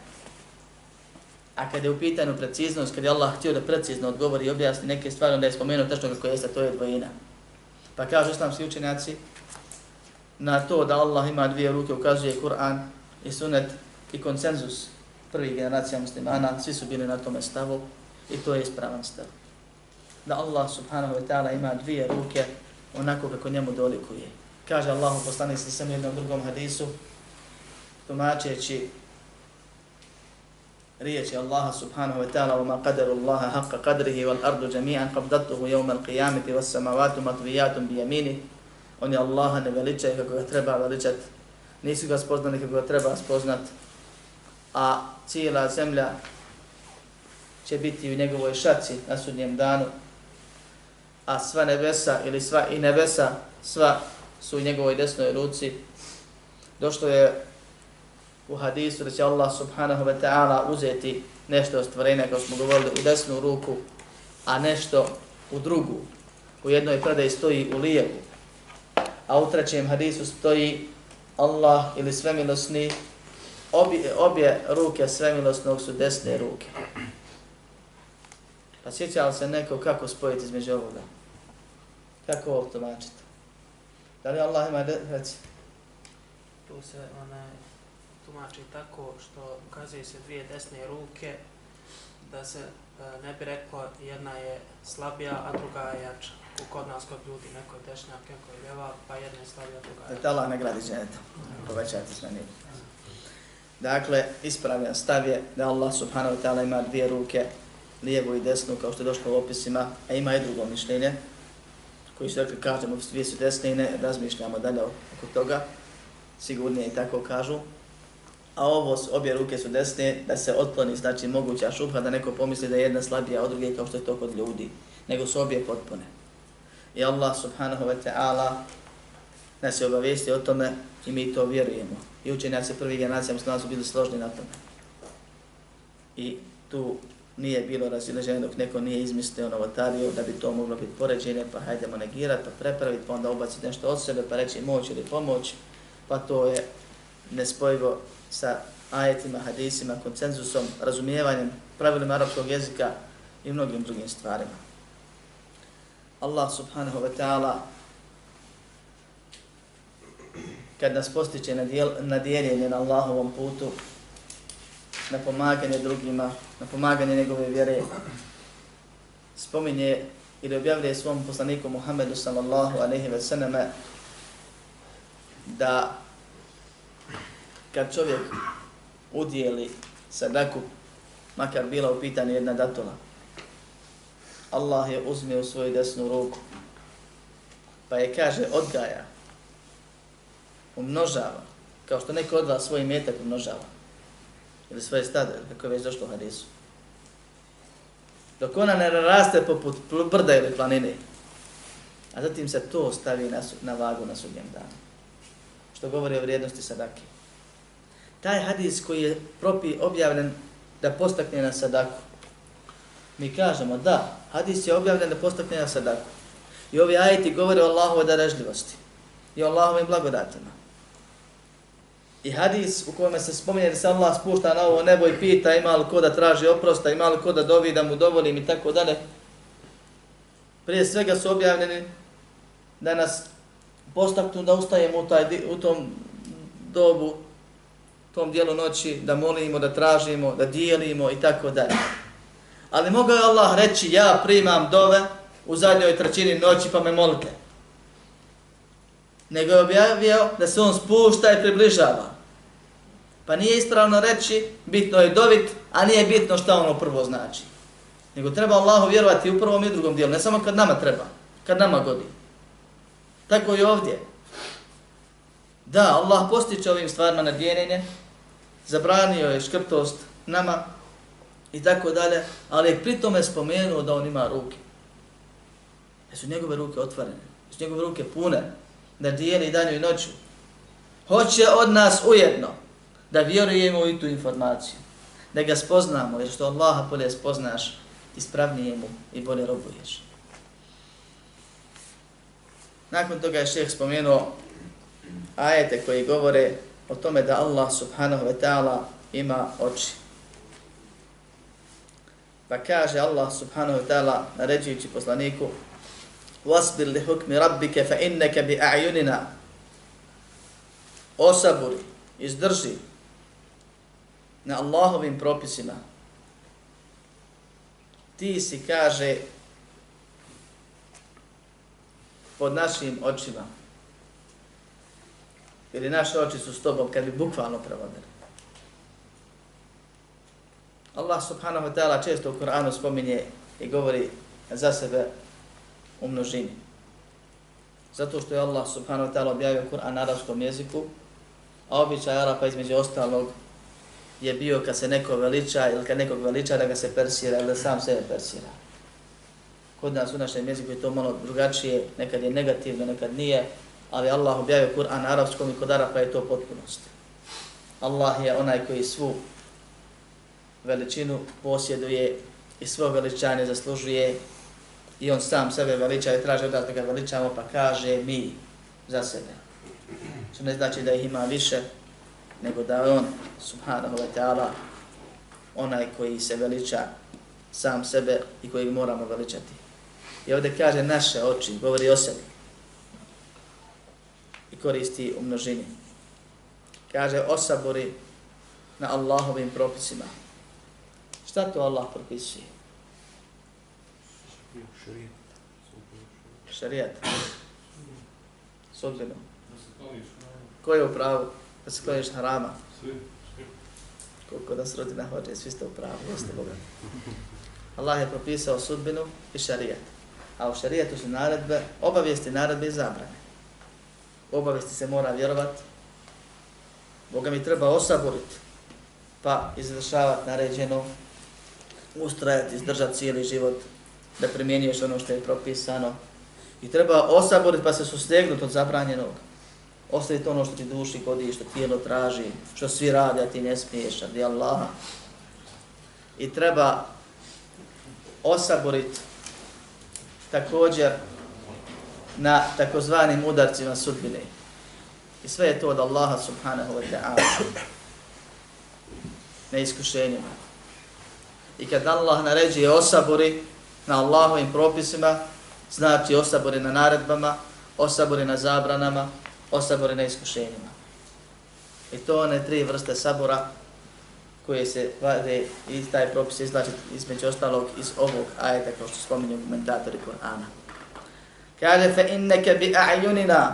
A kada je u pitanju preciznost, kada je Allah htio da precizno odgovori i objasni neke stvari, onda je spomenuo tačno kako jeste, to je dvojina. Pa kažu islamski učenjaci, na to da Allah ima dvije ruke ukazuje Kur'an i sunet i konsenzus prvih generacija muslimana, svi su bili na tome stavu i to je ispravan stav da Allah subhanahu wa ta'ala ima dvije ruke onako kako njemu dolikuje. Kaže Allah u poslanici sam jednom drugom hadisu, tumačeći riječi Allaha subhanahu wa ta'ala وَمَا قَدَرُ اللَّهَ حَقَّ قَدْرِهِ وَالْأَرْضُ جَمِيعًا قَبْدَتُهُ يَوْمَ الْقِيَامِةِ وَالسَّمَوَاتُ مَطْوِيَاتٌ بِيَمِينِ On je Allaha ne veličaju kako ga treba veličat, nisu ga spoznali kako ga treba spoznat, a cijela zemlja će biti u njegovoj šaci na sudnjem danu, a sva nebesa ili sva i nebesa, sva su u njegovoj desnoj ruci. Došlo je u hadisu da će Allah subhanahu wa ta'ala uzeti nešto od stvorenja, kao smo govorili, u desnu ruku, a nešto u drugu. U jednoj predaji stoji u lijevu, a u trećem hadisu stoji Allah ili svemilosni, obje, obje ruke svemilosnog su desne ruke. Pa sjeća li se neko kako spojiti između ovoga? Kako ovo tumačiti? Da li Allah ima de... reci? Tu se ona tumači tako što ukazuje se dvije desne ruke da se e, ne bi reklo jedna je slabija, a druga je jača. U kod nas kod ljudi, neko je dešnjak, neko je ljeva, pa jedna je slabija, druga je jača. Da Allah ne gradi ženeta. Povećajte s meni. Dakle, ispravljan stav je da Allah subhanahu wa ta'ala ima dvije ruke lijevu i desnu, kao što je došlo u opisima, a ima i drugo mišljenje, koji su rekli, kažemo, dvije su desne i ne razmišljamo dalje oko toga, sigurnije i tako kažu. A ovo, obje ruke su desne, da se otkloni, znači moguća šubha, da neko pomisli da je jedna slabija od druge, kao što je to kod ljudi, nego su obje potpune. I Allah subhanahu wa ta'ala nas je obavijesti o tome i mi to vjerujemo. I učenjaci prvih generacija muslima su bili složni na tome. I tu nije bilo razileženje dok neko nije izmislio novotariju da bi to moglo biti poređenje, pa hajdemo negirati, pa prepraviti, pa onda ubaciti nešto od sebe, pa reći moć ili pomoć, pa to je nespojivo sa ajetima, hadisima, koncenzusom, razumijevanjem, pravilima arapskog jezika i mnogim drugim stvarima. Allah subhanahu wa ta'ala kad nas postiče na, dijel, na dijeljenje na Allahovom putu, na pomaganje drugima, na pomaganje njegove vjere, spominje ili objavljuje svom poslaniku Muhammedu sallallahu alaihi ve sallame da kad čovjek udijeli sadaku, makar bila u pitanju jedna datola, Allah je uzme u svoju desnu ruku, pa je kaže odgaja, umnožava, kao što neko od vas svoj metak umnožava, ili svoje stade, kako je već došlo u hadisu. Dok ona ne raste poput brda ili planine, a zatim se to stavi na, na vagu na sudnjem danu. Što govori o vrijednosti sadake. Taj hadis koji je propi objavljen da postakne na sadaku, mi kažemo da, hadis je objavljen da postakne na sadaku. I ovi ajeti govore o Allahove darežljivosti i o Allahovim blagodatima. I hadis u kojem se spominje da se Allah spušta na ovo nebo i pita ima li ko da traži oprosta, ima li ko da dovi da mu dovolim i tako dalje. Prije svega su objavljeni da nas postaknu da ustajemo u, taj, u tom dobu, tom dijelu noći, da molimo, da tražimo, da dijelimo i tako dalje. Ali mogao je Allah reći ja primam dove u zadnjoj trećini noći pa me molite. Nego je objavio da se on spušta i približava. Pa nije ispravno reći, bitno je dovit, a nije bitno šta ono prvo znači. Nego treba Allahu vjerovati u prvom i drugom dijelu, ne samo kad nama treba, kad nama godi. Tako i ovdje. Da, Allah postiče ovim stvarima na djenjenje, zabranio je škrtost nama i tako dalje, ali je pritome spomenuo da on ima ruke. Da su njegove ruke otvorene, da su njegove ruke pune, da dijeli danju i noću. Hoće od nas ujedno da vjerujemo u tu informaciju, da ga spoznamo, jer što Allaha bolje spoznaš, ispravnije mu i bolje robuješ. Nakon toga je šeheh spomenuo ajete koji govore o tome da Allah subhanahu wa ta'ala ima oči. Pa kaže Allah subhanahu wa ta'ala naređujući poslaniku وَاسْبِرْ لِحُكْمِ رَبِّكَ فَإِنَّكَ بِأَعْيُنِنَا Osaburi, izdrži na Allahovim propisima. Ti si, kaže, pod našim očima. Ili naše oči su s tobom, kad bi bukvalno prevodili. Allah subhanahu wa ta'ala često u Koranu spominje i govori za sebe u množini. Zato što je Allah subhanahu wa ta'ala objavio Kur'an na arabskom jeziku, a običaj Arapa između ostalog je bio kad se neko veliča ili kad nekog veliča da ga se persira ili da sam sebe persira. Kod nas u našem jeziku je to malo drugačije, nekad je negativno, nekad nije, ali Allah objavio Kur'an na arapskom i kod Arapa je to potpunost. Allah je onaj koji svu veličinu posjeduje i svo veličanje zaslužuje i on sam sebe veliča i traže od da ga veličamo pa kaže mi za sebe. Što ne znači da ih ima više, nego da je on, subhanahu wa ta'ala, onaj koji se veliča sam sebe i kojeg moramo veličati. I ovdje kaže naše oči, govori o sebi. I koristi u množini. Kaže osabori na Allahovim propisima. Šta to Allah propisuje? Šarijat. Sudbeno. Ko je u pravu? Da se kloniš harama? Koliko da se rodi na hođe, svi ste u pravu, jeste Boga. Allah je propisao sudbinu i šarijet. A u šarijetu su naredbe, obavijesti naredbe i zabrane. U obavijesti se mora vjerovat, Boga mi treba osaboriti, pa izvršavati naređeno, ustrajati, izdržati cijeli život, da primjenjuješ ono što je propisano. I treba osaboriti pa se sustegnuti od zabranjenog. Ostaviti ono što ti duši godi, što tijelo traži, što svi radi, a ti ne smiješ, radi Allaha. I treba osaboriti također na takozvanim udarcima sudbine. I sve je to od Allaha subhanahu wa ta'ala. Na iskušenjima. I kad Allah naređuje osabori na Allahovim propisima, znači osabore na naredbama, osabore na zabranama, osabore na iskušenjima. I to one tri vrste sabora koje se vade i taj propis izlači između ostalog iz ovog ajeta kao što spominju komentatori Kur'ana. Kaže fe inneke bi a'junina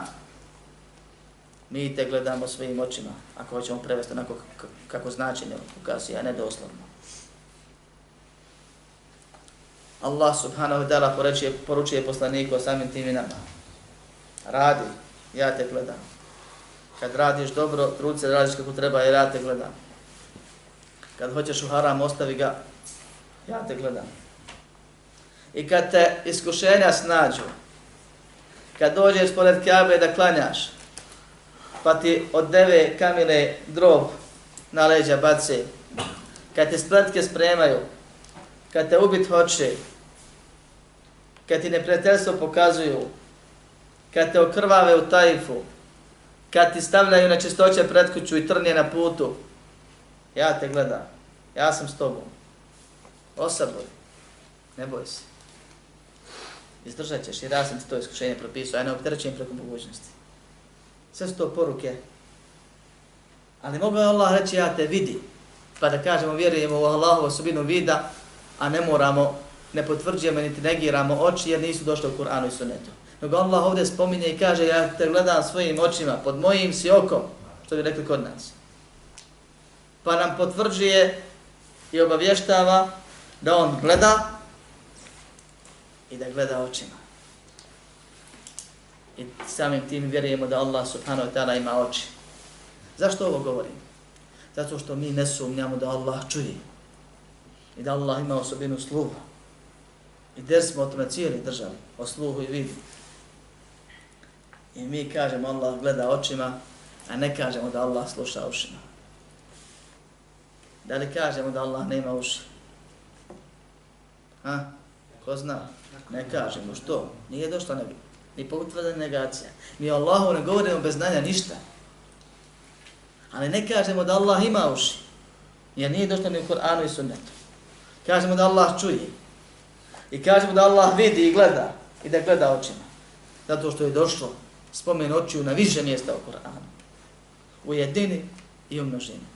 mi te gledamo svojim očima, ako hoćemo prevesti onako kako značenje ukazuje, a ne doslovno. Allah subhanahu wa ta'ala poručuje, poručuje poslaniku o samim tim nama. Radi, ja te gledam. Kad radiš dobro, trud se radiš kako treba, jer ja te gledam. Kad hoćeš u haram, ostavi ga, ja te gledam. I kad te iskušenja snađu, kad dođeš pored Kjabe da klanjaš, pa ti od deve kamile drob na leđa bace, kad te spletke spremaju, kad te ubit hoće, kad ti neprijateljstvo pokazuju, kad te okrvave u tajfu, kad ti stavljaju na čistoće pred kuću i trnje na putu, ja te gledam, ja sam s tobom. Osaboj, ne boj se. Izdržat ćeš jer ja sam ti to iskušenje propisao, ja ne opterećujem preko mogućnosti. Sve su to poruke. Ali mogu Allah reći ja te vidi, pa da kažemo vjerujemo u Allahovu osobinu vida, a ne moramo, ne potvrđujemo niti negiramo oči jer nisu došli u Kur'anu i Sunnetu. Nego Allah ovdje spominje i kaže ja te gledam svojim očima, pod mojim si okom, što bi rekli kod nas. Pa nam potvrđuje i obavještava da on gleda i da gleda očima. I samim tim vjerujemo da Allah subhanahu wa ta'ala ima oči. Zašto ovo govorim? Zato što mi ne sumnjamo da Allah čuje i da Allah ima osobinu sluha. I der smo o tome cijeli držali, o sluhu i vidu. I mi kažemo Allah gleda očima, a ne kažemo da Allah sluša ušima. Da li kažemo da Allah nema uši? Ha? Ko zna? Ne kažemo. Što? Nije došla nebi. Ni potvrda negacija. Mi Allahu ne govorimo bez znanja ništa. Ali ne kažemo da Allah ima uši. Jer nije došlo ni u Koranu i Sunnetu. Kažemo da Allah čuje. I kažemo da Allah vidi i gleda. I da gleda očima. Zato što je došlo spomen očiju na više mjesta u Koranu. U jedini i u množini.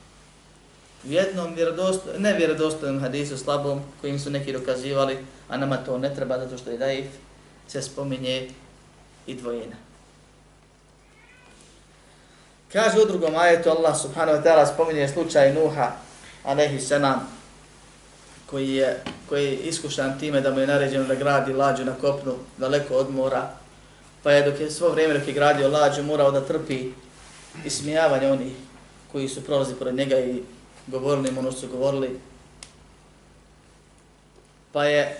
U jednom vjerodosto, ne vjerodostojnom hadisu slabom, kojim su neki dokazivali, a nama to ne treba zato što je daif, se spominje i dvojina. Kaže u drugom ajetu Allah subhanahu wa ta'ala spominje slučaj Nuha, alaihi nam, koji je, koji je iskušan time da mu je naređeno da gradi lađu na kopnu daleko od mora, pa je dok je svo vrijeme dok je gradio lađu morao da trpi ismijavanje onih koji su prolazi pored njega i govorili mu ono su govorili. Pa je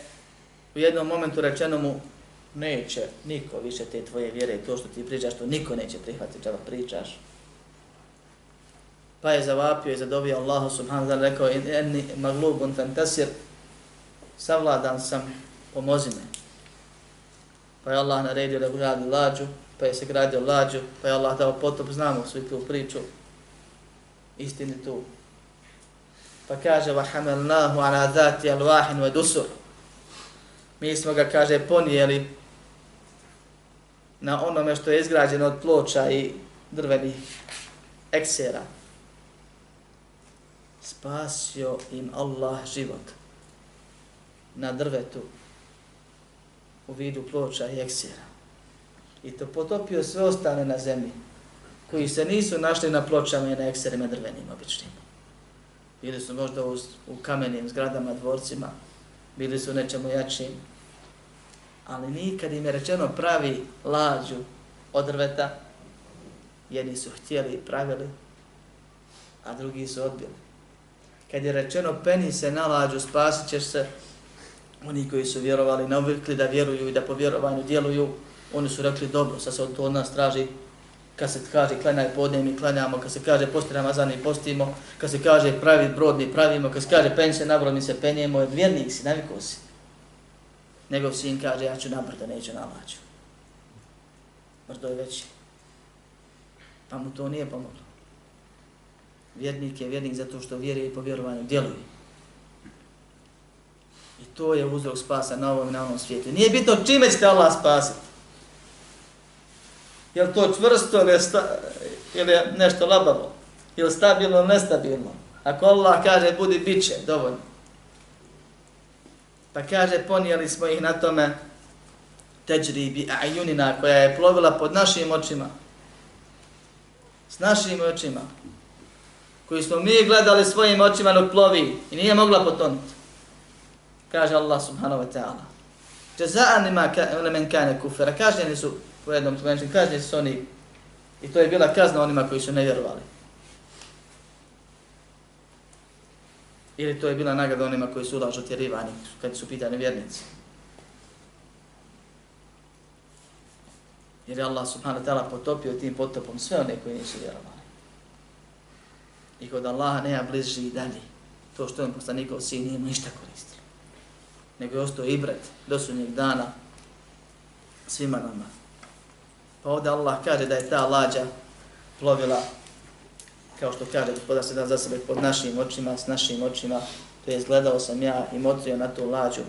u jednom momentu rečeno mu neće niko više te tvoje vjere, to što ti pričaš, to niko neće prihvatiti čeva pričaš Pa je zavapio i zadovio Allahu subhanahu wa ta'ala, rekao, enni maglubun fantasir, savladan sam, pomozi me. Pa je Allah naredio da gradi lađu, pa je se gradio lađu, pa je Allah dao potop, znamo svi tu priču, istini tu. Pa kaže, وَحَمَلْنَاهُ عَلَى ذَاتِ الْوَاحٍ وَدُسُرٍ Mi smo ga, kaže, ponijeli na onome što je izgrađeno od ploča i drvenih eksera. Spasio im Allah život na drvetu u vidu ploča i eksira. I to potopio sve ostale na zemlji koji se nisu našli na pločama i na ekserima drvenim običnim. Bili su možda u, u kamenim zgradama, dvorcima bili su nečemu jačim, ali nikad im je rečeno pravi lađu od drveta, jedni su htjeli i pravili, a drugi su odbili. Kad je rečeno peni se na lađu, spasit ćeš se, oni koji su vjerovali, navikli da vjeruju i da po vjerovanju djeluju, oni su rekli dobro, sad se to od nas traži, kad se kaže klanjaj podne mi klanjamo, kad se kaže posti Ramazan i postimo, kad se kaže pravi brod mi pravimo, kad se kaže penj se na brod mi se penjemo, vjernik si, navikao si. Njegov sin kaže ja ću na brdo, neću na lađu. Brdo je veći. Pa mu to nije pomoglo. Vjernik je vjernik zato što vjeruje i po vjerovanju djeluje. I to je uzrok spasa na ovom i na onom svijetu. Nije bitno čime ćete Allah spasiti. Je to čvrsto ili, sta, ili nešto labavo? Je stabilno ili nestabilno? Ako Allah kaže budi biće, dovoljno. Pa kaže ponijeli smo ih na tome teđri bi ajunina koja je plovila pod našim očima. S našim očima koju smo mi gledali svojim očima dok plovi i nije mogla potonuti. Kaže Allah subhanahu wa ta'ala. Jaza'an ima ka, men kane kufera. Kažnjeni su po jednom tumačenju, kažnjeni su oni i to je bila kazna onima koji su nevjerovali. Ili to je bila nagrada onima koji su ulažu tjerivani kad su pitani vjernici. Jer je Allah subhanahu wa ta'ala potopio tim potopom sve one koji nisu vjerovali. I kod Allaha nema bliži i dalje. To što je poslanikov sin nije ništa koristilo. Nego je ostao ibret do sunnjeg dana svima nama. Pa ovdje Allah kaže da je ta lađa plovila kao što kaže gospodar se da za sebe pod našim očima, s našim očima, to je gledao sam ja i motrio na tu lađu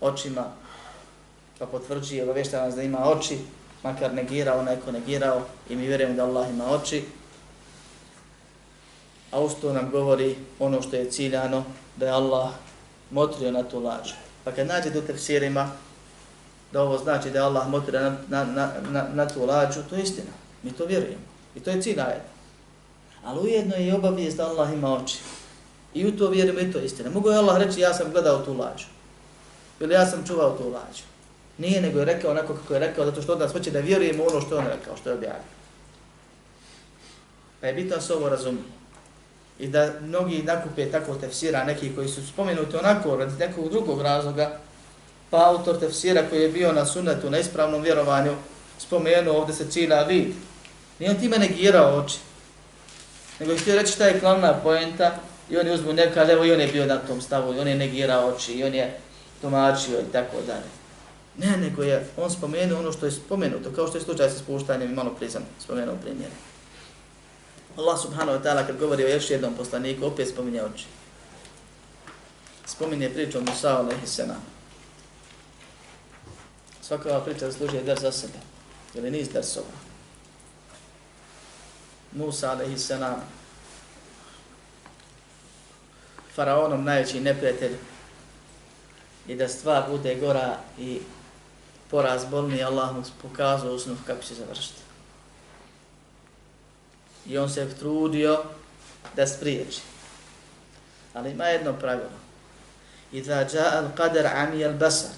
očima, pa potvrđuje, obavješta nas da ima oči, makar negirao, neko negirao i mi vjerujemo da Allah ima oči. A usto nam govori ono što je ciljano, da je Allah motrio na tu lađu. Pa kad nađe do tefsirima, da ovo znači da je Allah motrio na, na, na, na, na tu lađu, to je istina. Mi to vjerujemo. I to je cilj ajeta. Ali ujedno je i obavijest da Allah ima oči. I u to vjerujemo i to je istina. Mogu je Allah reći ja sam gledao tu lađu. Ili ja sam čuvao tu lađu. Nije nego je rekao onako kako je rekao, zato što od nas hoće da vjerujemo ono što on rekao, što je objavio. Pa je bitno da se ovo razumije. I da mnogi nakupe tako tefsira, neki koji su spomenuti onako radi nekog drugog razloga, pa autor tefsira koji je bio na sunnetu, na ispravnom vjerovanju, spomenuo ovdje se cilja vid. Nije on time negirao oči. Nego je htio reći šta je glavna poenta i oni uzmu neka, evo i on je bio na tom stavu, i on je negirao oči, i on je tumačio i tako dalje. Ne, nego je on spomenuo ono što je spomenuto, kao što je slučaj sa spuštanjem i malo prizam spomenuo primjere. Allah subhanahu wa ta'ala kad govori o još jednom poslaniku, opet spominje oči. Spominje priču o Musa alaihi salam. Svaka ova priča zaslužuje dar za sebe, ili niz darsova. Musa alaihi salam, faraonom najveći neprijatelj, i da stvar bude gora i poraz bolni, Allah mu pokazao usnov kako će završiti. I on se trudio da spriječi. Ali ima jedno pravilo. Iza jaa al qadar ami al basar.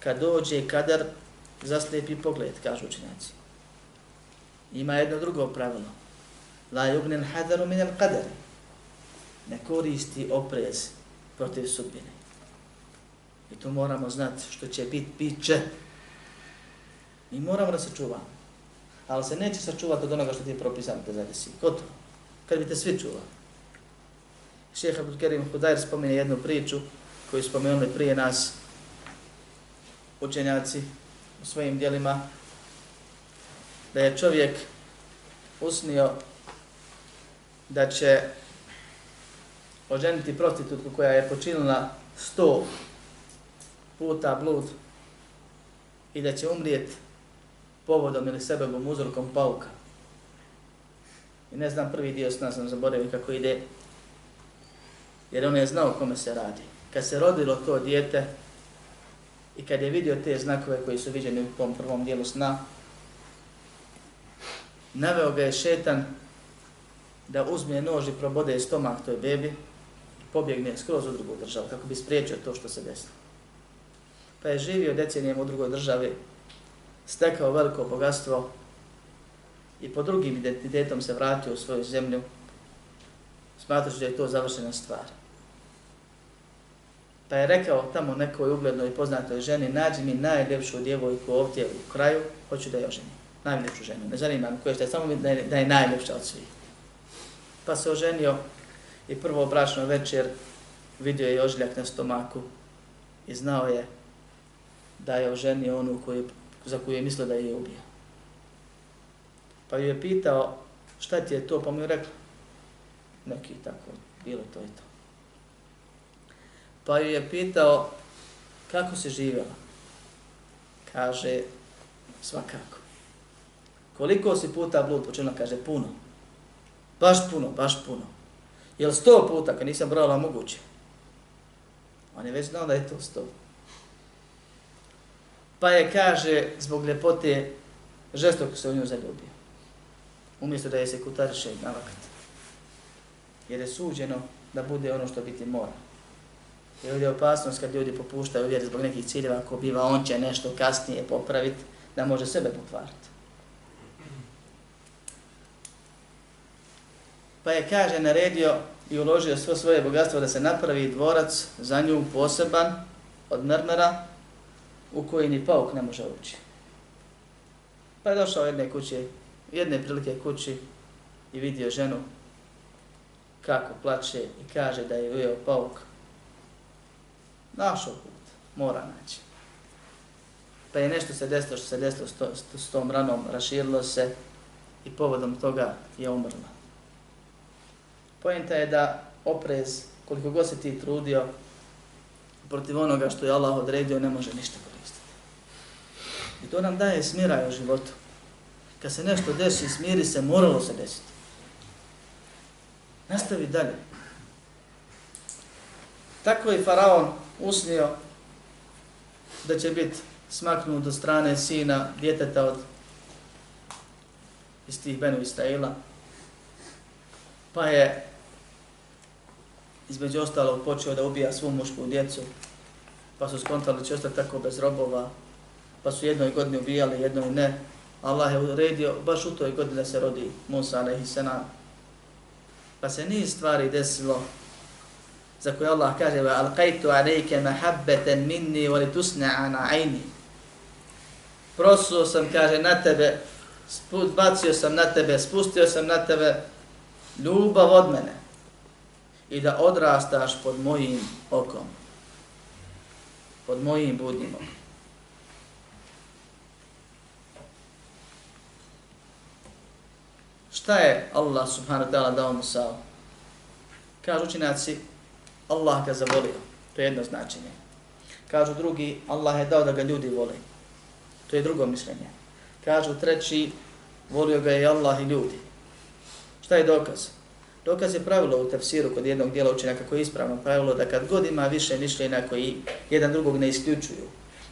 Kad dođe kadar, zaslijepi pogled, kažu učinjaci. Ima jedno drugo pravilo. La yugnin hadaru min al qadar. Ne koristi oprez protiv sudbine. I to moramo znati što će biti, bit će. Mi moramo da se čuvamo. Ali se neće sačuvati od onoga što ti je propisano da zadesi. Gotovo. Kad bi te svi čuvali. Šeha Abdul Kerim Hudajr spominje jednu priču koju spomenuli prije nas učenjaci u svojim dijelima da je čovjek usnio da će oženiti prostitutku koja je počinila sto puta blud i da će umrijeti povodom ili sebebom uzrokom pauka. I ne znam prvi dio sna sam zaboravio kako ide, jer on je znao kome se radi. Kad se rodilo to dijete i kad je vidio te znakove koji su viđeni u tom prvom dijelu sna, naveo ga je šetan da uzme nož i probode stomak toj bebi pobjegne skroz u drugu državu, kako bi spriječio to što se desilo. Pa je živio decenijem u drugoj državi, stekao veliko bogatstvo i po drugim identitetom se vratio u svoju zemlju, smatraš da je to završena stvar. Pa je rekao tamo nekoj uglednoj i poznatoj ženi, nađi mi najljepšu djevojku ovdje u kraju, hoću da je oženim. Najljepšu ženu. Ne zanima me koja je, samo da je, da je najljepša od svih. Pa se oženio i prvo bračno večer vidio je ožiljak na stomaku i znao je da je oženio onu koju, za koju je mislio da je ubija. Pa ju je pitao šta ti je to, pa mu je rekla neki tako, bilo to i to. Pa ju je pitao kako se živjela. Kaže, svakako. Koliko si puta blud počela? Kaže, puno. Baš puno, baš puno. Jel sto puta, kad nisam brala moguće? On je već znao da je to sto. Pa je, kaže, zbog ljepote, žestoko se u nju zaljubio. Umjesto da je se kutariše na vakat. Jer je suđeno da bude ono što biti mora. Jer je opasnost kad ljudi popuštaju vjeri zbog nekih ciljeva, ako biva on će nešto kasnije popraviti, da može sebe pokvariti. Pa je, kaže, naredio i uložio svo svoje bogatstvo da se napravi dvorac za nju poseban od mrmera u koji ni pauk ne može ući. Pa je došao jedne kuće, jedne prilike kući i vidio ženu kako plače i kaže da je ujeo pauk našao put, mora naći. Pa je nešto se desilo što se desilo s, to, s tom ranom, raširilo se i povodom toga je umrla. Pojenta je da oprez, koliko god se ti trudio, protiv onoga što je Allah odredio, ne može ništa koristiti. I to nam daje smiraj u životu. Kad se nešto desi, smiri se, moralo se desiti. Nastavi dalje. Tako je faraon usnio da će biti smaknut do strane sina, djeteta od iz tih Benu Israila. Pa je između ostalog počeo da ubija svu mušku djecu, pa su skontali će ostati tako bez robova, pa su jednoj godini ubijali, jednoj ne. Allah je uredio baš u toj godini da se rodi Musa a.s. Pa se niz stvari desilo za koje Allah kaže wa alqaitu مَحَبَّةً mahabbatan minni wa عَيْنِي ayni prosuo sam kaže na tebe sput bacio sam na tebe spustio sam na tebe ljubav od mene i da odrastaš pod mojim okom pod mojim budnim okom Šta je Allah subhanahu wa ta'ala dao Musa? Kažu učinjaci, Allah ga zavolio. To je jedno značenje. Kažu drugi, Allah je dao da ga ljudi vole. To je drugo mišljenje. Kažu treći, volio ga je Allah i ljudi. Šta je dokaz? Dokaz je pravilo u tefsiru kod jednog dijela učenjaka koji je ispravno pravilo da kad god ima više mišljenja koji jedan drugog ne isključuju,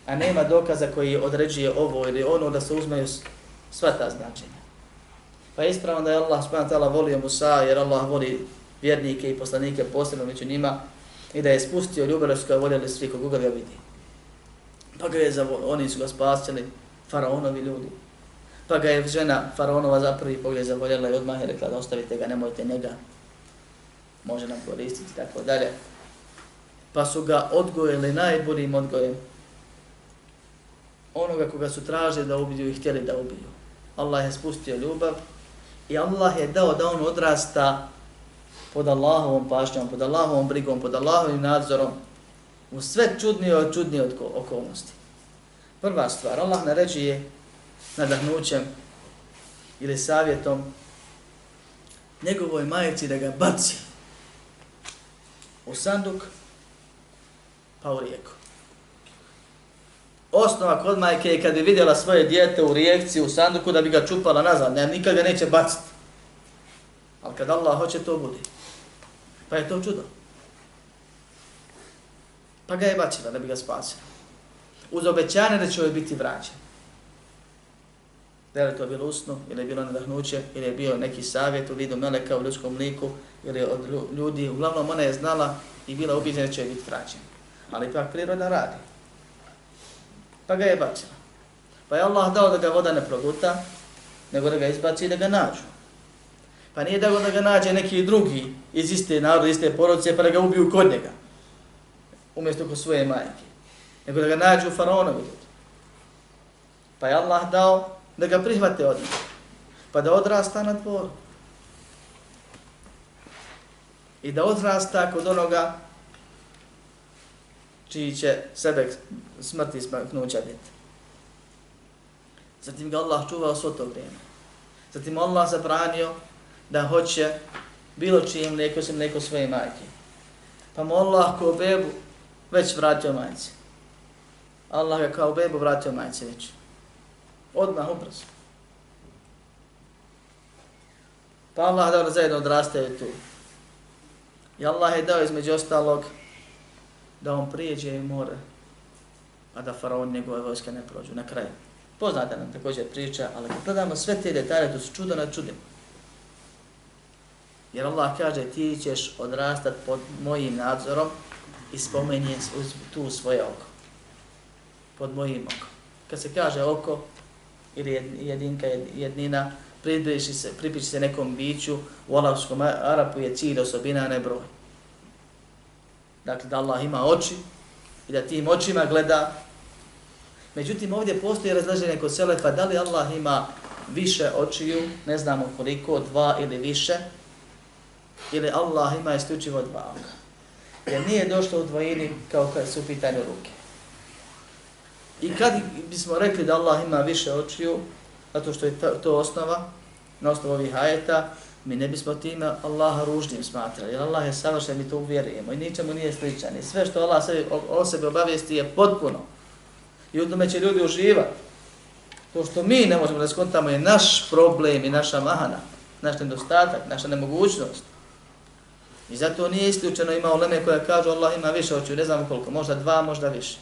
a nema dokaza koji određuje ovo ili ono da se uzmeju sva ta značenja. Pa je ispravno da je Allah subhanahu volio Musa jer Allah voli vjernike i poslanike posebno među njima i da je spustio ljubav koja voljeli svi koga ga vidi. Pa ga je za oni su ga spasili, faraonovi ljudi. Pa ga je žena faraonova za prvi pogled zavoljela i odmah je rekla da ostavite ga, nemojte njega, može nam koristiti i tako dalje. Pa su ga odgojili najboljim odgojem onoga koga su tražili da ubiju i htjeli da ubiju. Allah je spustio ljubav i Allah je dao da on odrasta pod Allahovom pašnjom, pod Allahovom brigom, pod Allahovim nadzorom, u sve čudnije od čudnije okolnosti. Prva stvar, Allah naređuje nadahnućem ili savjetom njegovoj majici da ga baci u sanduk pa u rijeku. Osnova kod majke je kad bi vidjela svoje dijete u rijekci u sanduku da bi ga čupala nazad, ne, nikad ga neće baciti. Ali kad Allah hoće to bude. Pa je to čudo. Pa ga je bacila da bi ga spasila. Uz obećanje da će joj biti vraćen. Da li to bilo usno, ili je bilo nadahnuće, ili je bio neki savjet u vidu meleka u ljudskom liku, ili od ljudi. Uglavnom ona je znala i bila ubiđena da će biti vraćena. Ali pa priroda radi. Pa ga je bacila. Pa je Allah dao da ga voda ne proguta, nego da ga izbaci i da ga nađu. Pa nije dao da ga nađe neki drugi iz iste narode, iste porodice, pa da ga ubiju kod njega. Umjesto kod svoje majke. Nego da ga nađu u faraonovi. Pa je Allah dao da ga prihvate od njega. Pa da odrasta na dvoru. I da odrasta kod onoga čiji će sebe smrti smaknuća biti. Zatim ga Allah čuvao svo to vrijeme. Zatim Allah zabranio da hoće bilo čijem mlijeko se mlijeko svoje majke. Pa mu Allah kao bebu već vratio majci. Allah ga kao bebu vratio majci već. Odmah ubrzo. Pa Allah dao da zajedno odrastaju tu. I Allah je dao između ostalog da on prijeđe i more, a da faraon njegove vojske ne prođu na kraju. Poznata nam također priča, ali kad gledamo sve te detalje, to su čudo na čudima. Jer Allah kaže ti ćeš odrastat pod mojim nadzorom i spomenje tu svoje oko. Pod mojim okom. Kad se kaže oko ili jedinka, jednina, pripiši se, pripiši se nekom biću, u alavskom Arapu je cilj osobina, a ne broj. Dakle, da Allah ima oči i da tim očima gleda. Međutim, ovdje postoji razlaženje kod Selefa, da li Allah ima više očiju, ne znamo koliko, dva ili više, ili Allah ima isključivo dva oka. Jer nije došlo u dvojini kao kad su u pitanju ruke. I kad bismo rekli da Allah ima više očiju, zato što je to osnova, na osnovu ovih ajeta, mi ne bismo time Allaha ružnim smatrali. Jer Allah je savršen, mi to uvjerujemo i ničemu nije sličan. I sve što Allah sebi, o, o sebi obavijesti je potpuno. I u tome će ljudi uživati. To što mi ne možemo da skontamo je naš problem i naša mahana, naš nedostatak, naša nemogućnost. I zato nije isključeno ima uleme koja kažu Allah ima više očiju, ne znam koliko, možda dva, možda više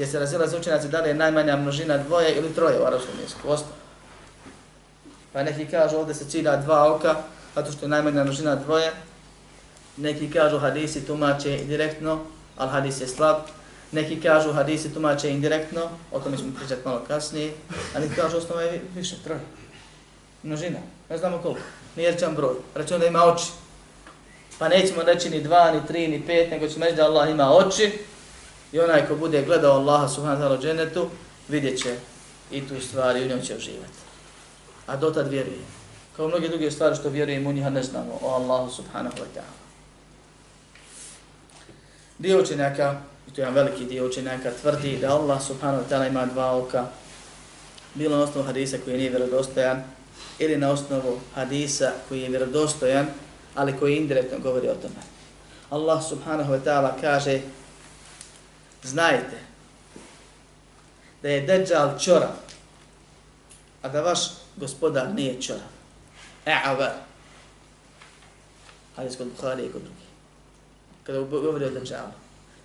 gdje se razila za učenjaci da li je najmanja množina dvoje ili troje u arabskom jeziku, osnovu. Pa neki kažu ovdje se cilja dva oka, zato što je najmanja množina dvoje. Neki kažu hadisi tumače direktno, ali hadis je slab. Neki kažu hadisi tumače indirektno, o tome ćemo pričati malo kasnije. A neki kažu osnova je više, troje. Množina, ne znamo koliko, nije rečan broj, račun da ima oči. Pa nećemo reći ni dva, ni tri, ni pet, nego ćemo reći da Allah ima oči. I onaj ko bude gledao Allaha subhanahu wa ta'ala dženetu, vidjet će i tu stvari, u njoj će uživati. A dotad vjeruje. Kao mnoge druge stvari što vjerujemo u njih, ne znamo o Allahu subhanahu wa ta'ala. Dio učenjaka, i to je jedan veliki dio učenjaka, tvrdi da Allah subhanahu wa ta'ala ima dva oka, bilo na osnovu hadisa koji nije vjerodostojan, ili na osnovu hadisa koji je vjerodostojan, ali koji indirektno govori o tome. Allah subhanahu wa ta'ala kaže znajte da je Dejjal čorav, a da vaš gospodar nije čorav. E'avar. Hadis kod Bukhari i kod drugi. Kada govori o Dejjalu.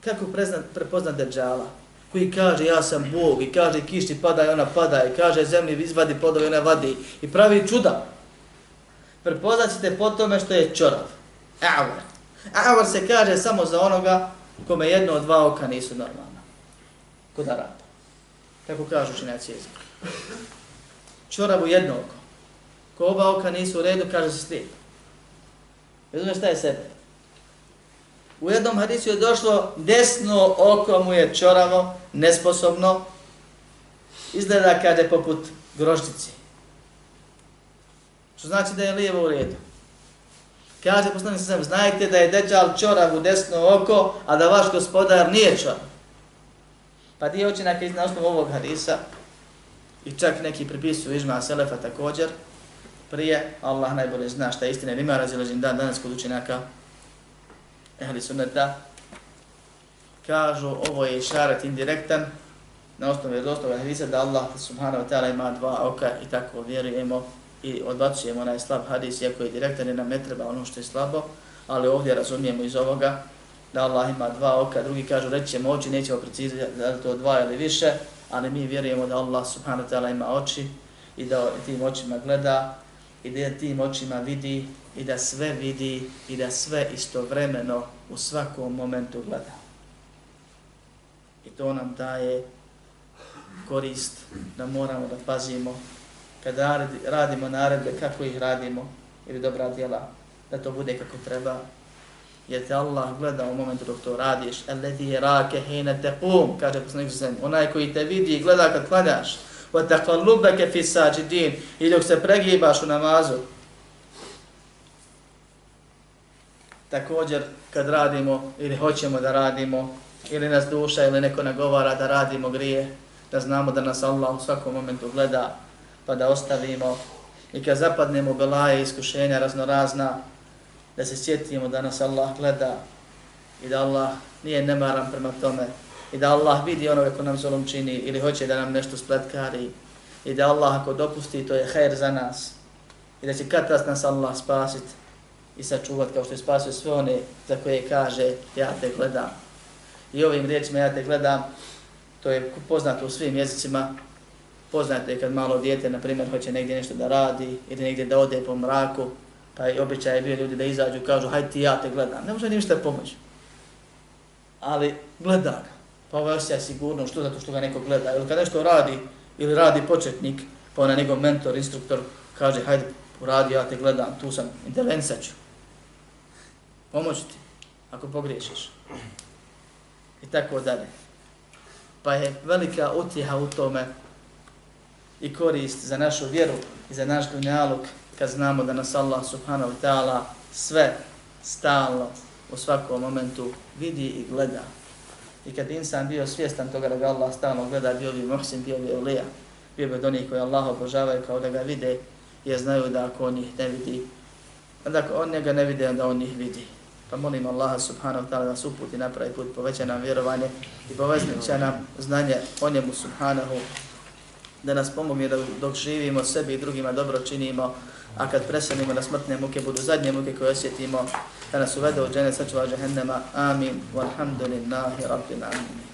Kako prepozna Dejjala? Koji kaže ja sam Bog i kaže kišni pada i ona pada i kaže zemlji izvadi plodove i ona vadi i pravi čuda. Prepoznat ćete po tome što je čorav. E'ava. Avar se kaže samo za onoga kome jedno od dva oka nisu normalna. Kod Araba. Tako kažu učenjaci jezika. Čoravu jedno oko. Ko oba oka nisu u redu, kaže se slijep. Razumiješ šta je sebe? U jednom hadisu je došlo desno oko mu je čoravo, nesposobno. Izgleda kada je poput groždici. Što znači da je lijevo u redu. Kaže poslanik sam, znajte da je Deđal čorav u desno oko, a da vaš gospodar nije čorav. Pa dio učenaka iz na osnovu ovog hadisa, i čak neki pripisuju Ižma Selefa također, prije, Allah najbolje zna šta je istina, ima razilažen dan danas kod učenjaka ehli sunneta, kažu ovo je išaret indirektan, na osnovu je hadisa da Allah subhanahu wa ta'ala ima dva oka i tako vjerujemo i odbacujemo onaj slab hadis, iako je direktan jer nam ne treba ono što je slabo, ali ovdje razumijemo iz ovoga da Allah ima dva oka, drugi kažu reći ćemo oči, nećemo precizirati da li to dva ili više, ali mi vjerujemo da Allah subhanahu wa ta'ala ima oči i da tim očima gleda i da tim očima vidi i da sve vidi i da sve istovremeno u svakom momentu gleda. I to nam daje korist da moramo da pazimo kada radimo naredbe kako ih radimo? Ili dobra djela? Da to bude kako treba. Jer te Allah gleda u momentu dok to radiš. Alladhi yaraka hina taqum kaže poslanik sallallahu onaj koji te vidi i gleda kad klanjaš. Wa taqallubaka fi sajidin. I dok se pregibaš u namazu. Također kad radimo ili hoćemo da radimo ili nas duša ili neko nagovara da radimo grije da znamo da nas Allah u svakom momentu gleda pa da ostavimo i kad zapadnemo belaje iskušenja raznorazna da se sjetimo da nas Allah gleda i da Allah nije nemaran prema tome i da Allah vidi onoga ko nam zolom čini ili hoće da nam nešto spletkari i da Allah ako dopusti to je hajr za nas i da će kad nas Allah spasit i sačuvat kao što je spasio sve one za koje kaže ja te gledam. I ovim riječima ja te gledam, to je poznato u svim jezicima, Poznate je kad malo dijete, na primjer, hoće negdje nešto da radi ili negdje da ode po mraku, pa i običaj je bio ljudi da izađu i kažu hajde ti ja te gledam, ne može ništa pomoći. Ali gleda ga, pa ovaj osjeća sigurno što zato što ga neko gleda. Ili kad nešto radi, ili radi početnik, pa onaj njegov mentor, instruktor, kaže hajde uradi, ja te gledam, tu sam, intervencija ću. Pomoću ti, ako pogriješiš. I tako dalje. Pa je velika utjeha u tome i korist za našu vjeru i za naš dunjaluk kad znamo da nas Allah subhanahu wa ta'ala sve stalno u svakom momentu vidi i gleda. I kad insan bio svjestan toga da ga Allah stalno gleda, bio bi muhsin, bio bi ulija, bio bi od onih koji Allah obožavaju kao da ga vide, jer znaju da ako on ih ne vidi, onda ako on njega ne vidi, onda on ih vidi. Pa molim Allah subhanahu wa ta'ala da nas uputi napravi put, poveća nam vjerovanje i poveznit nam znanje o njemu subhanahu, da nas pomogne da dok živimo sebi i drugima dobro činimo, a kad preselimo na smrtne muke budu zadnje muke koje osjetimo, da nas uvede u džene sačuva džahennema. Amin. Walhamdulillahi rabbil alamin.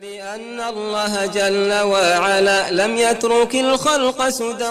بأن الله جل وعلا لم يترك الخلق سدى